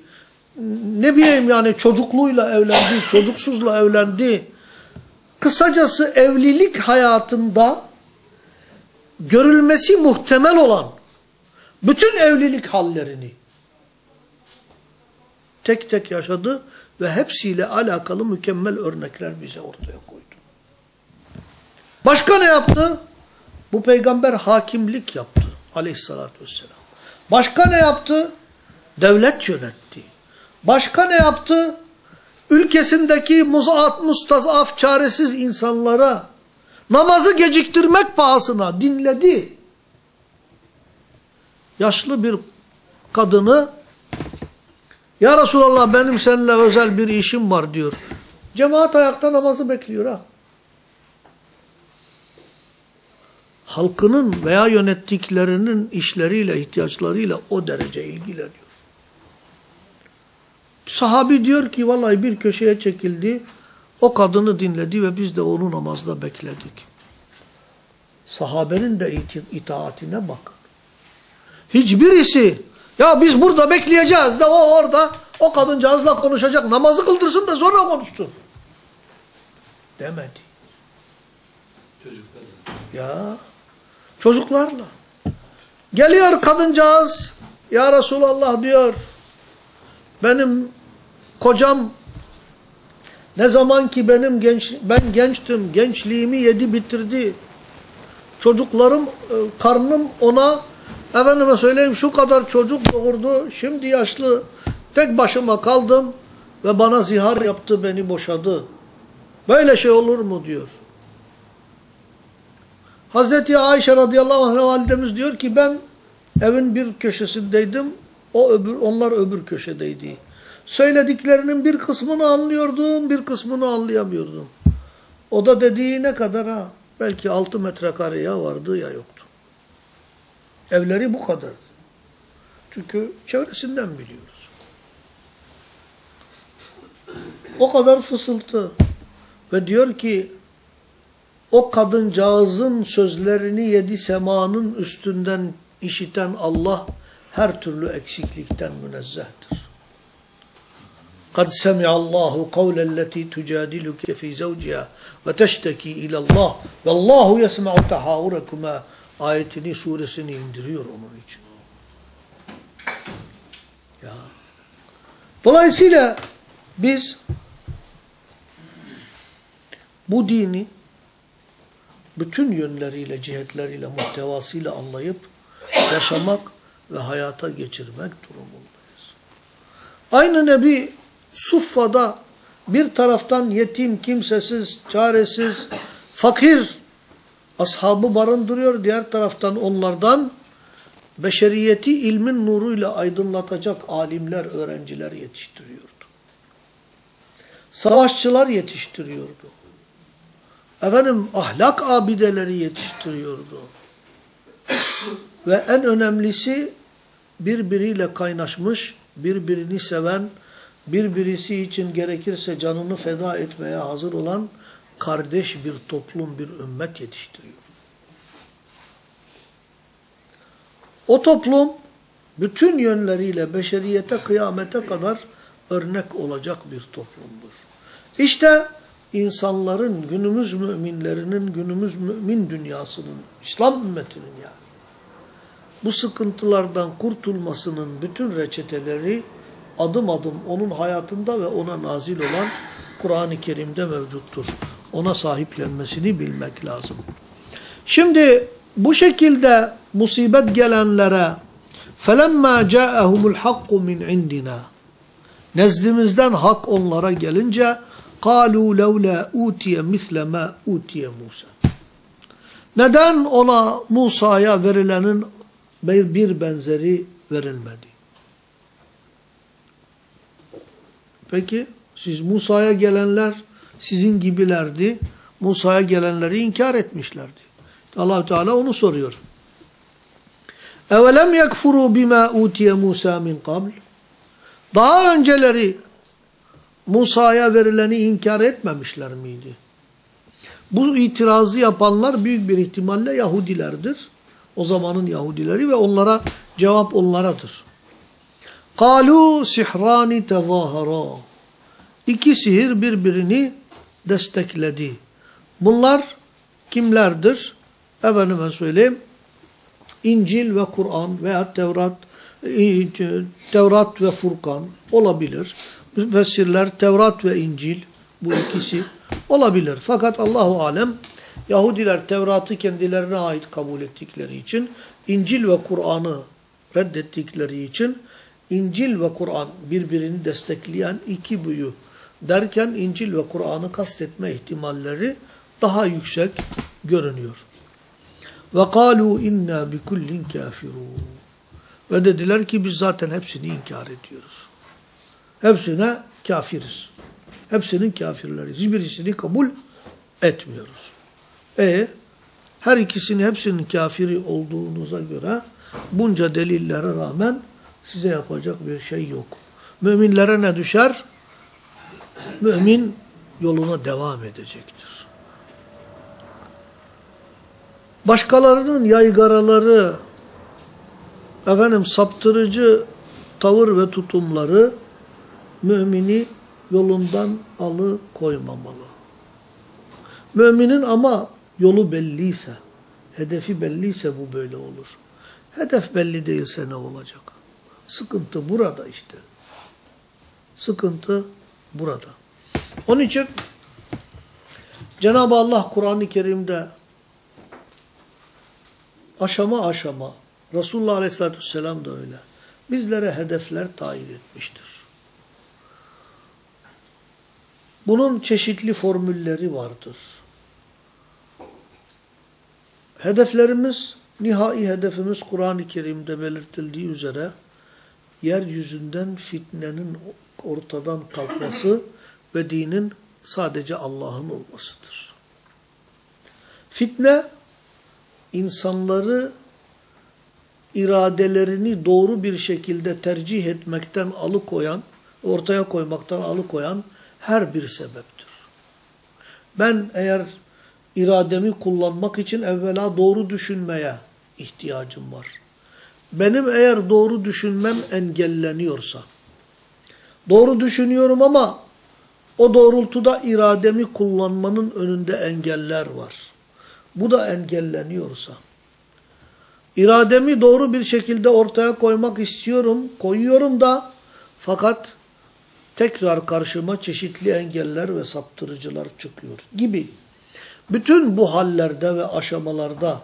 Speaker 1: Ne bileyim yani çocukluyla evlendi. Çocuksuzla evlendi. Kısacası evlilik hayatında görülmesi muhtemel olan bütün evlilik hallerini tek tek yaşadı ve hepsiyle alakalı mükemmel örnekler bize ortaya koydu. Başka ne yaptı? Bu peygamber hakimlik yaptı aleyhissalatü vesselam. Başka ne yaptı? Devlet yönetti. Başka ne yaptı? Ülkesindeki muzat, mustazaf, çaresiz insanlara namazı geciktirmek pahasına dinledi. Yaşlı bir kadını ya Resulallah benim seninle özel bir işim var diyor. Cemaat ayakta namazı bekliyor ha. Halkının veya yönettiklerinin işleriyle, ihtiyaçlarıyla o derece ilgileniyor. Sahabi diyor ki vallahi bir köşeye çekildi, o kadını dinledi ve biz de onu namazda bekledik. Sahabenin de ita itaatine bakın. Hiçbirisi ya biz burada bekleyeceğiz de o orada o kadıncağızla konuşacak. Namazı kıldırsın da sonra konuşsun. Demedi.
Speaker 2: Çocuklar.
Speaker 1: Ya çocuklarla. Geliyor kadıncağız. Ya Resulallah diyor. Benim kocam ne zaman ki benim genç ben gençtim. Gençliğimi yedi bitirdi. Çocuklarım e, karnım ona efendime söyleyeyim şu kadar çocuk doğurdu. Şimdi yaşlı. Tek başıma kaldım ve bana zihar yaptı, beni boşadı. Böyle şey olur mu diyor. Hazreti Ayşe radıyallahu anh validemiz diyor ki ben evin bir köşesindeydim. O öbür, onlar öbür köşedeydi. Söylediklerinin bir kısmını anlıyordum, bir kısmını anlayamıyordum. O da dediği ne kadar ha? Belki 6 metrekare ya vardı ya yoktu. Evleri bu kadar. Çünkü çevresinden biliyoruz. O kadar fısıltı. Ve diyor ki o kadıncağızın sözlerini yedi semanın üstünden işiten Allah her türlü eksiklikten münezzehtir. قَدْ سَمِعَ اللّٰهُ قَوْلَ الَّتِي تُجَادِلُكَ فِي زَوْجِهَا وَتَشْتَكِي اِلَى اللّٰهِ وَاللّٰهُ يَسْمَعُ تَحَاوُرَكُمَا ayetini suresini indiriyor onun için. Ya. Dolayısıyla biz bu dini bütün yönleriyle, cihetleriyle, muhtevasıyla anlayıp yaşamak ve hayata geçirmek durumundayız. Aynı Nebi Suffa'da bir taraftan yetim, kimsesiz, çaresiz, fakir ashabı barındırıyor. Diğer taraftan onlardan beşeriyeti ilmin nuruyla aydınlatacak alimler, öğrenciler yetiştiriyordu. Savaşçılar yetiştiriyordu. Efendim ahlak abideleri yetiştiriyordu. Ve en önemlisi birbiriyle kaynaşmış, birbirini seven, birbirisi için gerekirse canını feda etmeye hazır olan kardeş bir toplum, bir ümmet yetiştiriyor. O toplum bütün yönleriyle beşeriyete, kıyamete kadar örnek olacak bir toplumdur. İşte insanların, günümüz müminlerinin, günümüz mümin dünyasının, İslam ümmetinin yani, bu sıkıntılardan kurtulmasının bütün reçeteleri adım adım onun hayatında ve ona nazil olan Kur'an-ı Kerim'de mevcuttur. Ona sahiplenmesini bilmek lazım. Şimdi bu şekilde musibet gelenlere فَلَمَّا جَاءَهُمُ الْحَقُّ مِنْ عِنْدِنَا Nezdimizden hak onlara gelince قَالُوا لَوْلَا اُوْتِيَ مِثْلَ مَا اُوْتِيَ مُوسَى Neden ona Musa'ya verilenin bir benzeri verilmedi? Peki siz Musa'ya gelenler sizin gibilerdi. Musa'ya gelenleri inkar etmişlerdi. allah Teala onu soruyor. اَوَلَمْ يَكْفُرُوا بِمَا اُوْتِيَ Musa min قَبْلِ Daha önceleri Musa'ya verileni inkar etmemişler miydi? Bu itirazı yapanlar büyük bir ihtimalle Yahudilerdir. O zamanın Yahudileri ve onlara cevap onlaradır. Kalu sihrani tezahara. İki sihir birbirini destekledi. Bunlar kimlerdir? Efendime söyleyeyim. İncil ve Kur'an veya Tevrat Tevrat ve Furkan olabilir. Müfessirler Tevrat ve İncil bu ikisi olabilir. Fakat Allahu alem Yahudiler Tevrat'ı kendilerine ait kabul ettikleri için İncil ve Kur'an'ı reddettikleri için İncil ve Kur'an birbirini destekleyen iki büyü derken İncil ve Kur'an'ı kastetme ihtimalleri daha yüksek görünüyor. Ve kalu inna bi kullin kafirun. Ve dediler ki biz zaten hepsini inkar ediyoruz. Hepsine kafiriz. Hepsinin kafirleriyiz. Hiçbirisini kabul etmiyoruz. E her ikisinin hepsinin kafiri olduğunuza göre bunca delillere rağmen size yapacak bir şey yok. Müminlere ne düşer? Mümin yoluna devam edecektir. Başkalarının yaygaraları, efendim saptırıcı tavır ve tutumları mümini yolundan alıkoymamalı. Müminin ama yolu belliyse, hedefi belliyse bu böyle olur. Hedef belli değilse ne olacak? Sıkıntı burada işte. Sıkıntı burada. Onun için Cenab-ı Allah Kur'an-ı Kerim'de aşama aşama Resulullah Aleyhisselatü Vesselam da öyle. Bizlere hedefler tayin etmiştir. Bunun çeşitli formülleri vardır. Hedeflerimiz, nihai hedefimiz Kur'an-ı Kerim'de belirtildiği üzere yeryüzünden fitnenin ortadan kalkması ve dinin sadece Allah'ın olmasıdır. Fitne, insanları iradelerini doğru bir şekilde tercih etmekten alıkoyan, ortaya koymaktan alıkoyan her bir sebeptir. Ben eğer irademi kullanmak için evvela doğru düşünmeye ihtiyacım var. Benim eğer doğru düşünmem engelleniyorsa, doğru düşünüyorum ama o doğrultuda irademi kullanmanın önünde engeller var. Bu da engelleniyorsa, irademi doğru bir şekilde ortaya koymak istiyorum, koyuyorum da fakat tekrar karşıma çeşitli engeller ve saptırıcılar çıkıyor gibi. Bütün bu hallerde ve aşamalarda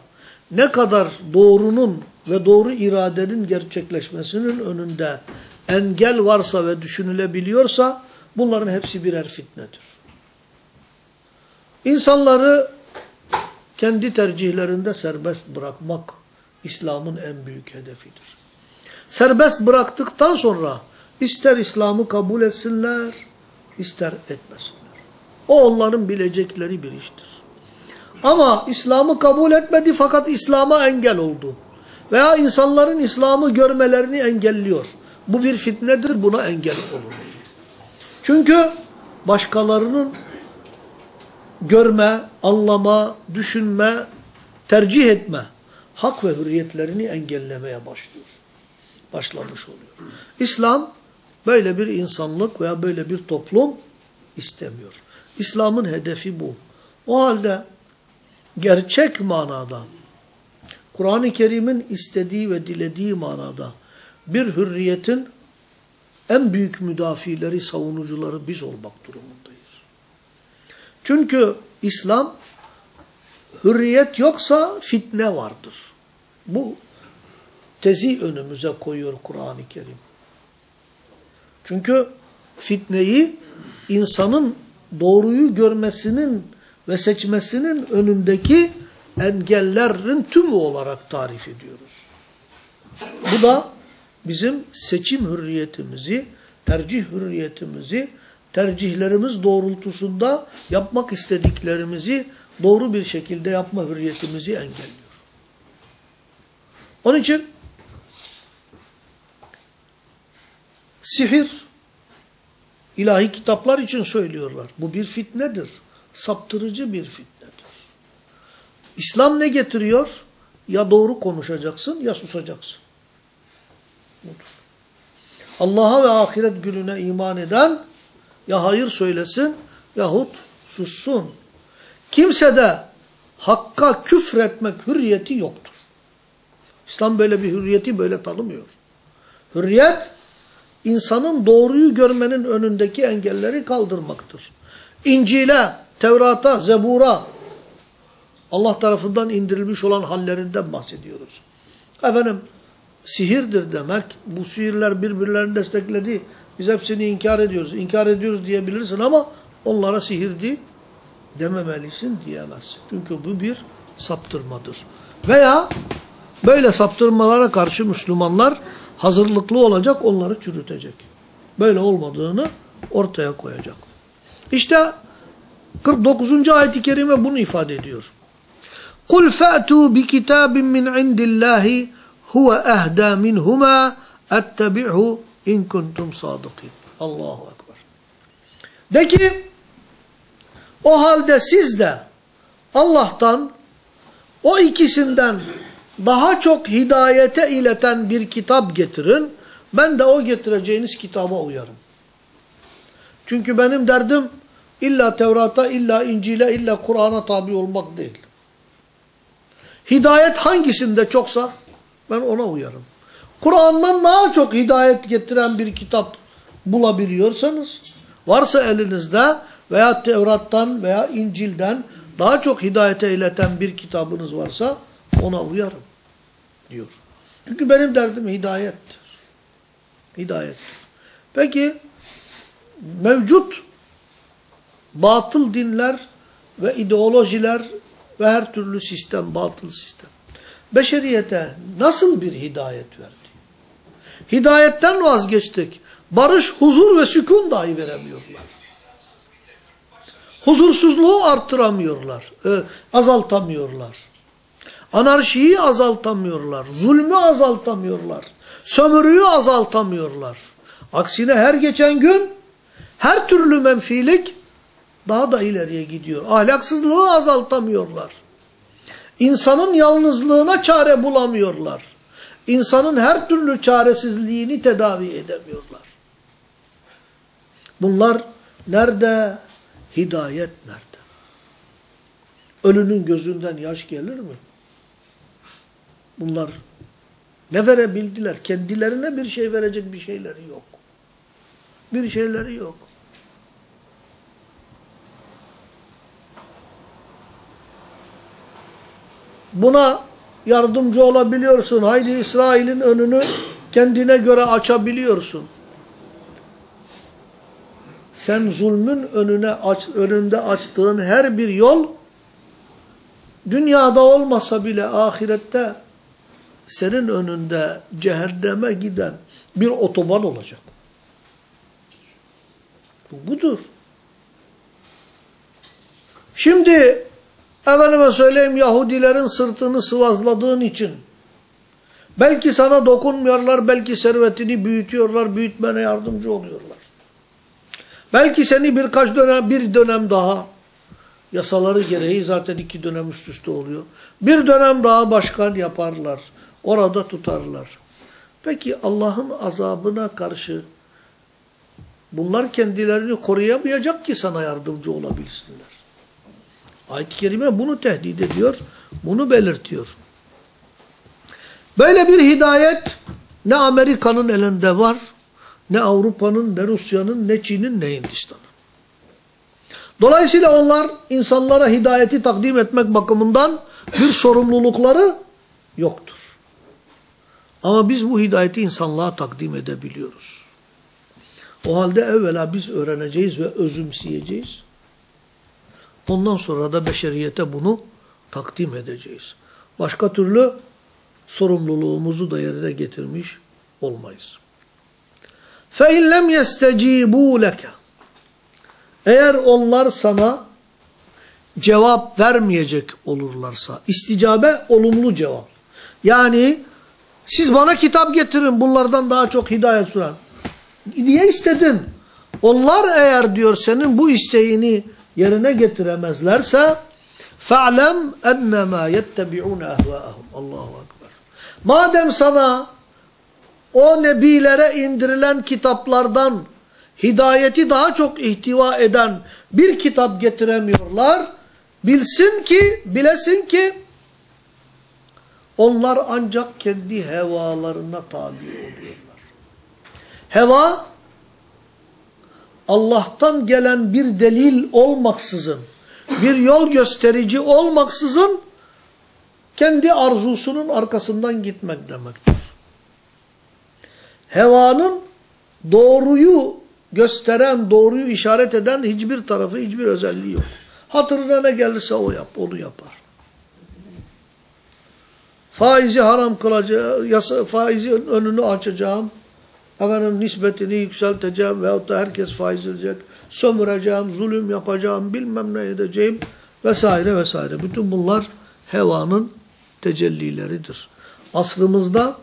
Speaker 1: ne kadar doğrunun ve doğru iradenin gerçekleşmesinin önünde engel varsa ve düşünülebiliyorsa bunların hepsi birer fitnedir. İnsanları kendi tercihlerinde serbest bırakmak İslam'ın en büyük hedefidir. Serbest bıraktıktan sonra ister İslam'ı kabul etsinler, ister etmesinler. O onların bilecekleri bir iştir. Ama İslam'ı kabul etmedi fakat İslam'a engel oldu. Veya insanların İslam'ı görmelerini engelliyor. Bu bir fitnedir, buna engel olunur. Çünkü başkalarının görme, anlama, düşünme, tercih etme, hak ve hürriyetlerini engellemeye başlıyor. Başlamış oluyor. İslam böyle bir insanlık veya böyle bir toplum istemiyor. İslam'ın hedefi bu. O halde gerçek manada Kur'an-ı Kerim'in istediği ve dilediği manada bir hürriyetin en büyük müdafileri, savunucuları biz olmak durumundayız. Çünkü İslam hürriyet yoksa fitne vardır. Bu tezi önümüze koyuyor Kur'an-ı Kerim. Çünkü fitneyi insanın doğruyu görmesinin ve seçmesinin önündeki engellerin tümü olarak tarif ediyoruz. Bu da bizim seçim hürriyetimizi, tercih hürriyetimizi, tercihlerimiz doğrultusunda yapmak istediklerimizi doğru bir şekilde yapma hürriyetimizi engelliyor. Onun için sihir ilahi kitaplar için söylüyorlar. Bu bir fitnedir. Saptırıcı bir fitnedir. İslam ne getiriyor? Ya doğru konuşacaksın ya susacaksın. Budur. Allah'a ve ahiret gününe iman eden ya hayır söylesin yahut sussun. Kimse de hakka küfretmek hürriyeti yoktur. İslam böyle bir hürriyeti böyle tanımıyor. Hürriyet, insanın doğruyu görmenin önündeki engelleri kaldırmaktır. İncil'e, Tevrat'a, Zebur'a, Allah tarafından indirilmiş olan hallerinden bahsediyoruz. Efendim, sihirdir demek, bu sihirler birbirlerini destekledi, biz hepsini inkar ediyoruz. İnkar ediyoruz diyebilirsin ama onlara sihirdi dememelisin diyemezsin. Çünkü bu bir saptırmadır. Veya böyle saptırmalara karşı Müslümanlar hazırlıklı olacak, onları çürütecek. Böyle olmadığını ortaya koyacak. İşte 49. ayet-i kerime bunu ifade ediyor. قُلْ فَأْتُوا بِكِتَابٍ مِّنْ عِنْدِ اللّٰهِ هُوَ اَهْدَى مِنْهُمَا اَتَّبِعْهُ اِنْ كُنْتُمْ صَادِقِينَ Allahu Ekber. De ki, o halde siz de Allah'tan o ikisinden daha çok hidayete ileten bir kitap getirin. Ben de o getireceğiniz kitaba uyarım. Çünkü benim derdim illa Tevrat'a, illa İncil'e, illa Kur'an'a tabi olmak değil. Hidayet hangisinde çoksa ben ona uyarım. Kur'an'dan daha çok hidayet getiren bir kitap bulabiliyorsanız, varsa elinizde veya Tevrat'tan veya İncil'den daha çok hidayete ileten bir kitabınız varsa ona uyarım diyor. Çünkü benim derdim hidayettir. Hidayettir. Peki mevcut batıl dinler ve ideolojiler ve her türlü sistem, batıl sistem beşeriyete nasıl bir hidayet verdi? Hidayetten vazgeçtik. Barış, huzur ve sükun dahi veremiyorlar. Huzursuzluğu arttıramıyorlar, e, azaltamıyorlar. Anarşiyi azaltamıyorlar, zulmü azaltamıyorlar, sömürüyü azaltamıyorlar. Aksine her geçen gün her türlü menfilik daha da ileriye gidiyor. Ahlaksızlığı azaltamıyorlar. İnsanın yalnızlığına çare bulamıyorlar. İnsanın her türlü çaresizliğini tedavi edemiyorlar. Bunlar nerede? Hidayet nerede? Ölünün gözünden yaş gelir mi? Bunlar ne verebildiler? Kendilerine bir şey verecek bir şeyleri yok. Bir şeyleri yok. Buna yardımcı olabiliyorsun. Haydi İsrail'in önünü kendine göre açabiliyorsun. Sen zulmün önüne aç, önünde açtığın her bir yol dünyada olmasa bile ahirette senin önünde cehenneme giden bir otoban olacak. Bu budur. Şimdi efendime söyleyeyim Yahudilerin sırtını sıvazladığın için belki sana dokunmuyorlar, belki servetini büyütüyorlar, büyütmene yardımcı oluyorlar. Belki seni birkaç dönem, bir dönem daha yasaları gereği zaten iki dönem üst üste oluyor. Bir dönem daha başkan yaparlar. Orada tutarlar. Peki Allah'ın azabına karşı bunlar kendilerini koruyamayacak ki sana yardımcı olabilsinler. Ayet-i Kerime bunu tehdit ediyor, bunu belirtiyor. Böyle bir hidayet ne Amerika'nın elinde var, ne Avrupa'nın, ne Rusya'nın, ne Çin'in, ne Hindistan'ın. Dolayısıyla onlar insanlara hidayeti takdim etmek bakımından bir sorumlulukları yoktur. Ama biz bu hidayeti insanlığa takdim edebiliyoruz. O halde evvela biz öğreneceğiz ve özümseyeceğiz. Ondan sonra da beşeriyete bunu takdim edeceğiz. Başka türlü sorumluluğumuzu da yerine getirmiş olmayız. فَاِنْ لَمْ يَسْتَجِيبُوا لَكَ Eğer onlar sana cevap vermeyecek olurlarsa, isticabe olumlu cevap. Yani siz bana kitap getirin bunlardan daha çok hidayet sunan diye istedin. Onlar eğer diyor senin bu isteğini yerine getiremezlerse فَعْلَمْ اَنَّمَا يَتَّبِعُونَ اَهْوَاءَهُمْ Allahu Ekber. Madem sana o nebilere indirilen kitaplardan hidayeti daha çok ihtiva eden bir kitap getiremiyorlar, bilsin ki, bilesin ki onlar ancak kendi hevalarına tabi oluyorlar. Heva, Allah'tan gelen bir delil olmaksızın, bir yol gösterici olmaksızın, kendi arzusunun arkasından gitmek demektir. Hevanın doğruyu gösteren, doğruyu işaret eden hiçbir tarafı, hiçbir özelliği yok. Hatırına ne gelirse o yap, onu yapar. Faizi haram kılacağım, yasa, faizin önünü açacağım, efendim nispetini yükselteceğim veyahut da herkes faiz edecek, sömüreceğim, zulüm yapacağım, bilmem ne edeceğim vesaire vesaire. Bütün bunlar hevanın tecellileridir. Asrımızda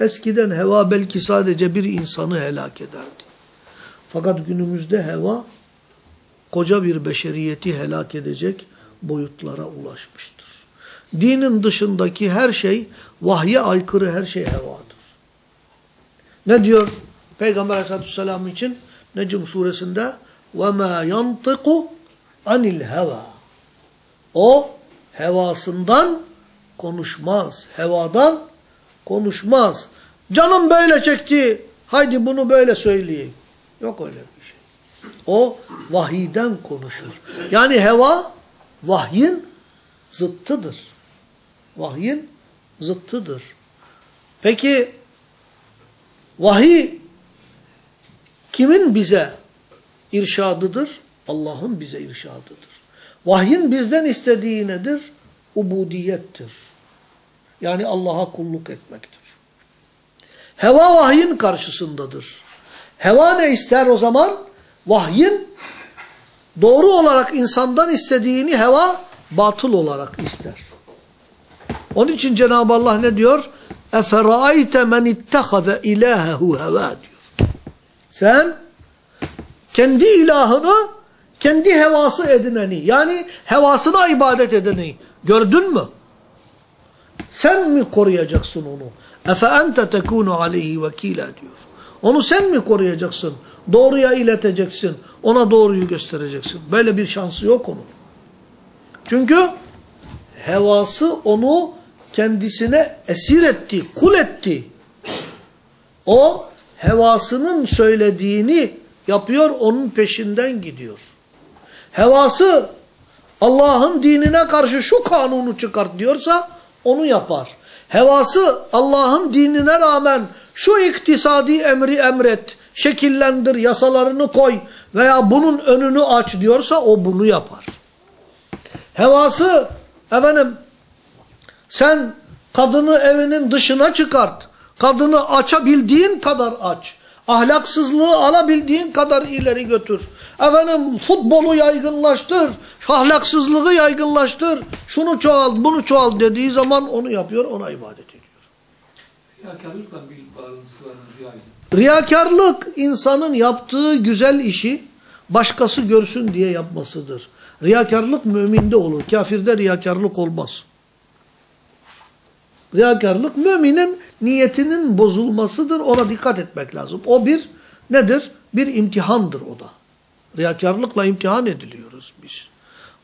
Speaker 1: eskiden heva belki sadece bir insanı helak ederdi. Fakat günümüzde heva koca bir beşeriyeti helak edecek boyutlara ulaşmıştır. Dinin dışındaki her şey, vahye aykırı her şey hevadır. Ne diyor Peygamber aleyhissalatü vesselam için? Necm suresinde وَمَا يَنْطِقُ anil heva. O hevasından konuşmaz. Hevadan konuşmaz. Canım böyle çekti. Haydi bunu böyle söyleyeyim. Yok öyle bir şey. O vahiyden konuşur. Yani heva vahyin zıttıdır. Vahyin zıttıdır. Peki vahiy kimin bize irşadıdır? Allah'ın bize irşadıdır. Vahyin bizden istediği nedir? Ubudiyettir. Yani Allah'a kulluk etmektir. Heva vahyin karşısındadır. Heva ne ister o zaman? Vahyin doğru olarak insandan istediğini heva batıl olarak ister. Onun için Cenab-ı Allah ne diyor? اَفَرَأَيْتَ مَنِ اتَّخَذَ اِلَٰهَهُ هَوَا diyor. Sen kendi ilahını kendi hevası edineni yani hevasına ibadet edeni gördün mü? Sen mi koruyacaksın onu? Efe ente tekunu aleyhi vekila diyor. Onu sen mi koruyacaksın? Doğruya ileteceksin. Ona doğruyu göstereceksin. Böyle bir şansı yok onun. Çünkü hevası onu kendisine esir etti, kul etti. O hevasının söylediğini yapıyor, onun peşinden gidiyor. Hevası Allah'ın dinine karşı şu kanunu çıkart diyorsa onu yapar. Hevası Allah'ın dinine rağmen şu iktisadi emri emret, şekillendir, yasalarını koy veya bunun önünü aç diyorsa o bunu yapar. Hevası efendim sen kadını evinin dışına çıkart. Kadını açabildiğin kadar aç. Ahlaksızlığı alabildiğin kadar ileri götür. Efendim futbolu yaygınlaştır. Ahlaksızlığı yaygınlaştır. Şunu çoğalt, bunu çoğalt dediği zaman onu yapıyor, ona ibadet ediyor.
Speaker 2: Riyakarlıkla bir bağlantısı var mı?
Speaker 1: Riyakarlık insanın yaptığı güzel işi başkası görsün diye yapmasıdır. Riyakarlık müminde olur. Kafirde riyakarlık olmaz. Riyakarlık müminin niyetinin bozulmasıdır. Ona dikkat etmek lazım. O bir nedir? Bir imtihandır o da. Riyakarlıkla imtihan ediliyoruz biz.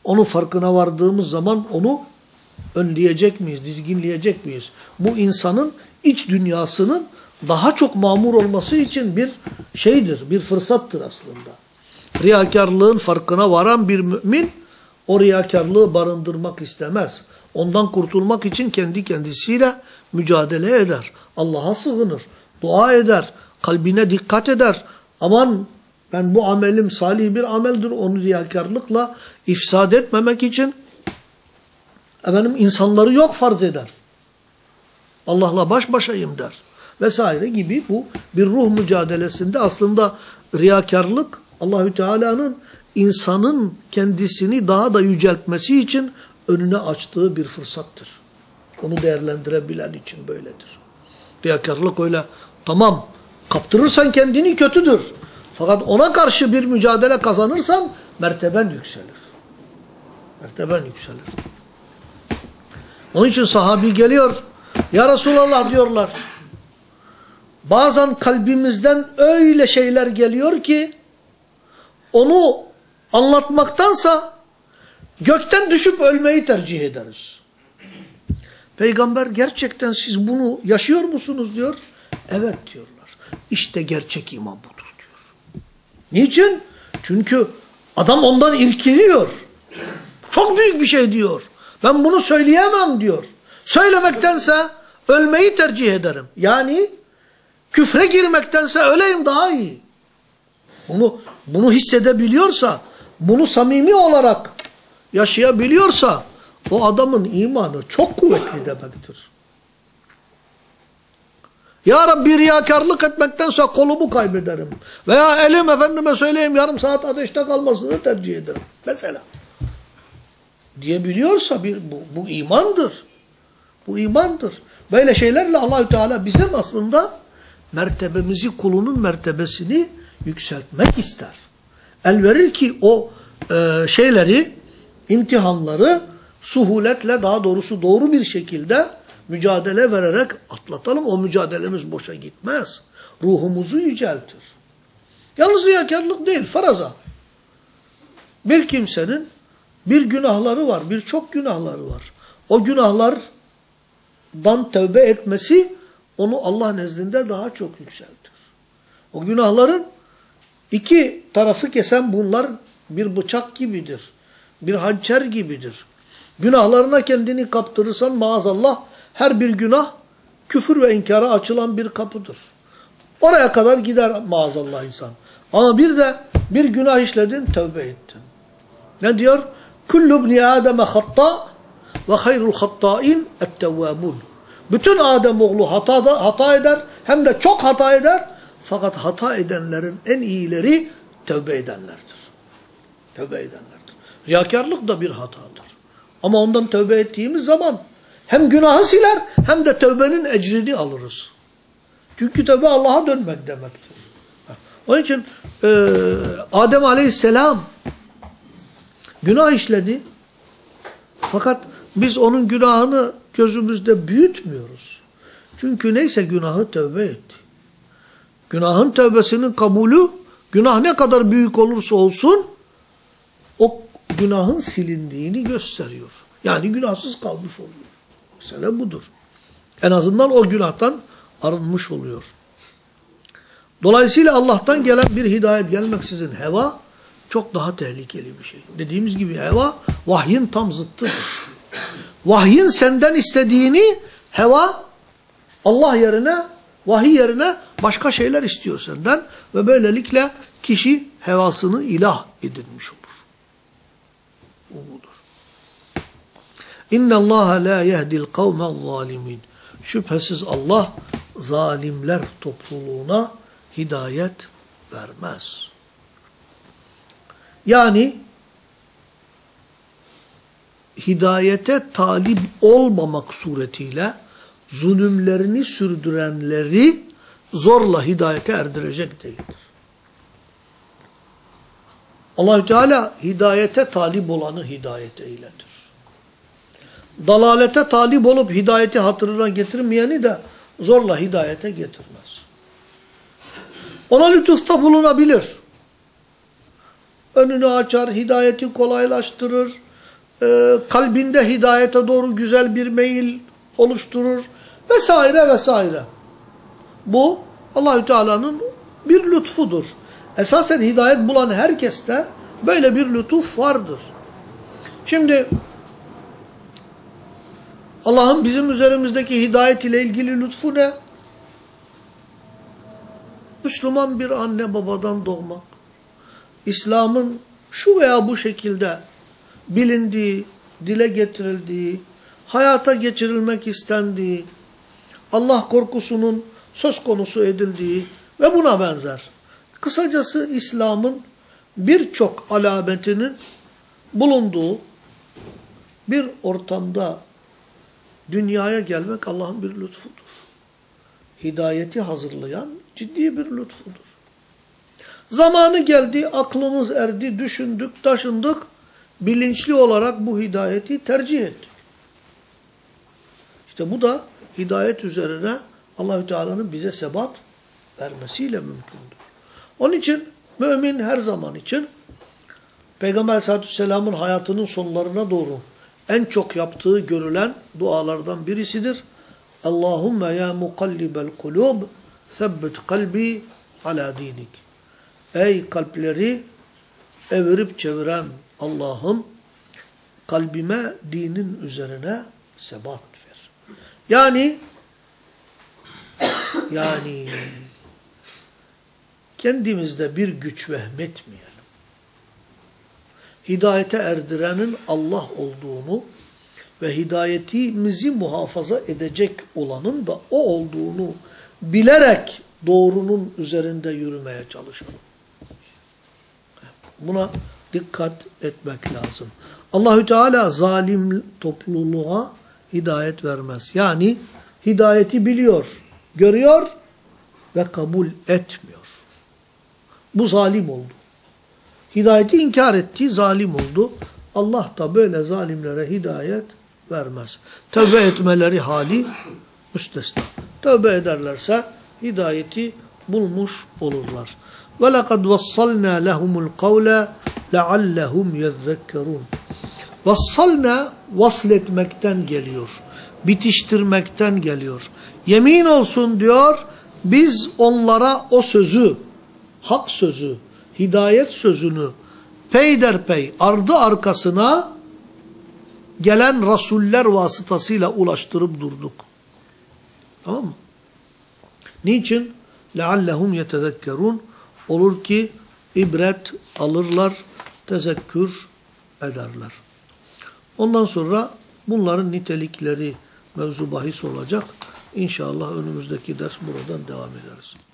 Speaker 1: Onun farkına vardığımız zaman onu önleyecek miyiz, dizginleyecek miyiz? Bu insanın iç dünyasının daha çok mamur olması için bir şeydir, bir fırsattır aslında. Riyakarlığın farkına varan bir mümin o riyakarlığı barındırmak istemez. Ondan kurtulmak için kendi kendisiyle mücadele eder. Allah'a sığınır, dua eder, kalbine dikkat eder. Aman ben bu amelim salih bir ameldir onu riyakarlıkla ifsad etmemek için efendim insanları yok farz eder. Allah'la baş başayım der. Vesaire gibi bu bir ruh mücadelesinde aslında riyakarlık Allahü Teala'nın insanın kendisini daha da yüceltmesi için önüne açtığı bir fırsattır. Onu değerlendirebilen için böyledir. Riyakarlık öyle tamam kaptırırsan kendini kötüdür. Fakat ona karşı bir mücadele kazanırsan merteben yükselir. Merteben yükselir. Onun için sahabi geliyor. Ya Resulallah diyorlar. Bazen kalbimizden öyle şeyler geliyor ki onu anlatmaktansa gökten düşüp ölmeyi tercih ederiz. Peygamber gerçekten siz bunu yaşıyor musunuz diyor. Evet diyorlar. İşte gerçek iman budur diyor. Niçin? Çünkü adam ondan irkiliyor. Çok büyük bir şey diyor. Ben bunu söyleyemem diyor. Söylemektense ölmeyi tercih ederim. Yani küfre girmektense öleyim daha iyi. Bunu, bunu hissedebiliyorsa, bunu samimi olarak yaşayabiliyorsa o adamın imanı çok kuvvetli demektir. Ya Rabbi riyakarlık etmektense kolumu kaybederim. Veya elim efendime söyleyeyim yarım saat ateşte kalmasını tercih ederim. Mesela. diyebiliyorsa bir, bu, bu imandır. Bu imandır. Böyle şeylerle Allahü Teala bizim aslında mertebemizi, kulunun mertebesini yükseltmek ister. El verir ki o e, şeyleri, imtihanları suhuletle daha doğrusu doğru bir şekilde mücadele vererek atlatalım. O mücadelemiz boşa gitmez. Ruhumuzu yüceltir. Yalnız riyakarlık değil, faraza. Bir kimsenin bir günahları var, birçok günahları var. O günahlardan tövbe etmesi onu Allah nezdinde daha çok yükseltir. O günahların iki tarafı kesen bunlar bir bıçak gibidir. Bir hançer gibidir. Günahlarına kendini kaptırırsan maazallah her bir günah küfür ve inkara açılan bir kapıdır. Oraya kadar gider maazallah insan. Ama bir de bir günah işledin, tövbe ettin. Ne diyor? Kullu ibni Adem'e hatta ve hayrul hatta'in ettevvabun. Bütün Adem oğlu hata, hata eder hem de çok hata eder. Fakat hata edenlerin en iyileri tövbe edenlerdir. Tövbe edenlerdir. Riyakarlık da bir hatadır. Ama ondan tövbe ettiğimiz zaman hem günahı siler hem de tövbenin ecrini alırız. Çünkü tövbe Allah'a dönmek demektir. Onun için e, Adem Aleyhisselam günah işledi. Fakat biz onun günahını gözümüzde büyütmüyoruz. Çünkü neyse günahı tövbe etti. Günahın tövbesinin kabulü günah ne kadar büyük olursa olsun günahın silindiğini gösteriyor. Yani günahsız kalmış oluyor. Mesele budur. En azından o günahtan arınmış oluyor. Dolayısıyla Allah'tan gelen bir hidayet gelmeksizin heva çok daha tehlikeli bir şey. Dediğimiz gibi heva vahyin tam zıttıdır. Vahyin senden istediğini heva Allah yerine, vahiy yerine başka şeyler istiyor senden ve böylelikle kişi hevasını ilah edinmiş olur. Bu budur. İnna Allah la yehdil kavmel zalimin. Şüphesiz Allah zalimler topluluğuna hidayet vermez. Yani hidayete talip olmamak suretiyle zulümlerini sürdürenleri zorla hidayete erdirecek değildir. Allahü Teala hidayete talip olanı hidayete eyletir. Dalalete talip olup hidayeti hatırına getirmeyeni de zorla hidayete getirmez. Ona lütufta bulunabilir. Önünü açar, hidayeti kolaylaştırır, e, kalbinde hidayete doğru güzel bir meyil oluşturur vesaire vesaire. Bu Allahü Teala'nın bir lütfudur. Esasen hidayet bulan herkeste böyle bir lütuf vardır. Şimdi Allah'ın bizim üzerimizdeki hidayet ile ilgili lütfu ne? Müslüman bir anne babadan doğmak. İslam'ın şu veya bu şekilde bilindiği, dile getirildiği, hayata geçirilmek istendiği, Allah korkusunun söz konusu edildiği ve buna benzer. Kısacası İslam'ın birçok alametinin bulunduğu bir ortamda dünyaya gelmek Allah'ın bir lütfudur. Hidayeti hazırlayan ciddi bir lütfudur. Zamanı geldi, aklımız erdi, düşündük, taşındık. Bilinçli olarak bu hidayeti tercih ettik. İşte bu da hidayet üzerine Allahü Teala'nın bize sebat vermesiyle mümkündür. Onun için mümin her zaman için Peygamber Aleyhisselatü Vesselam'ın hayatının sonlarına doğru en çok yaptığı görülen dualardan birisidir. Allahümme ya mukallibel kulub sebbit kalbi ala dinik. Ey kalpleri evirip çeviren Allah'ım kalbime dinin üzerine sebat ver. Yani yani kendimizde bir güç vehmetmeyelim. Hidayete erdirenin Allah olduğunu ve hidayetimizi muhafaza edecek olanın da o olduğunu bilerek doğrunun üzerinde yürümeye çalışalım. Buna dikkat etmek lazım. Allahü Teala zalim topluluğa hidayet vermez. Yani hidayeti biliyor, görüyor ve kabul etmiyor. Bu zalim oldu. Hidayeti inkar etti, zalim oldu. Allah da böyle zalimlere hidayet vermez. Tövbe etmeleri hali müstesna. Tövbe ederlerse hidayeti bulmuş olurlar. Ve lekad vassalna lehumul kavle leallehum yezzekkerun. Vassalna vasl etmekten geliyor. Bitiştirmekten geliyor. Yemin olsun diyor biz onlara o sözü, hak sözü, hidayet sözünü peyderpey ardı arkasına gelen rasuller vasıtasıyla ulaştırıp durduk. Tamam mı? Niçin? لَعَلَّهُمْ يَتَذَكَّرُونَ Olur ki ibret alırlar, tezekkür ederler. Ondan sonra bunların nitelikleri mevzu bahis olacak. İnşallah önümüzdeki ders buradan devam ederiz.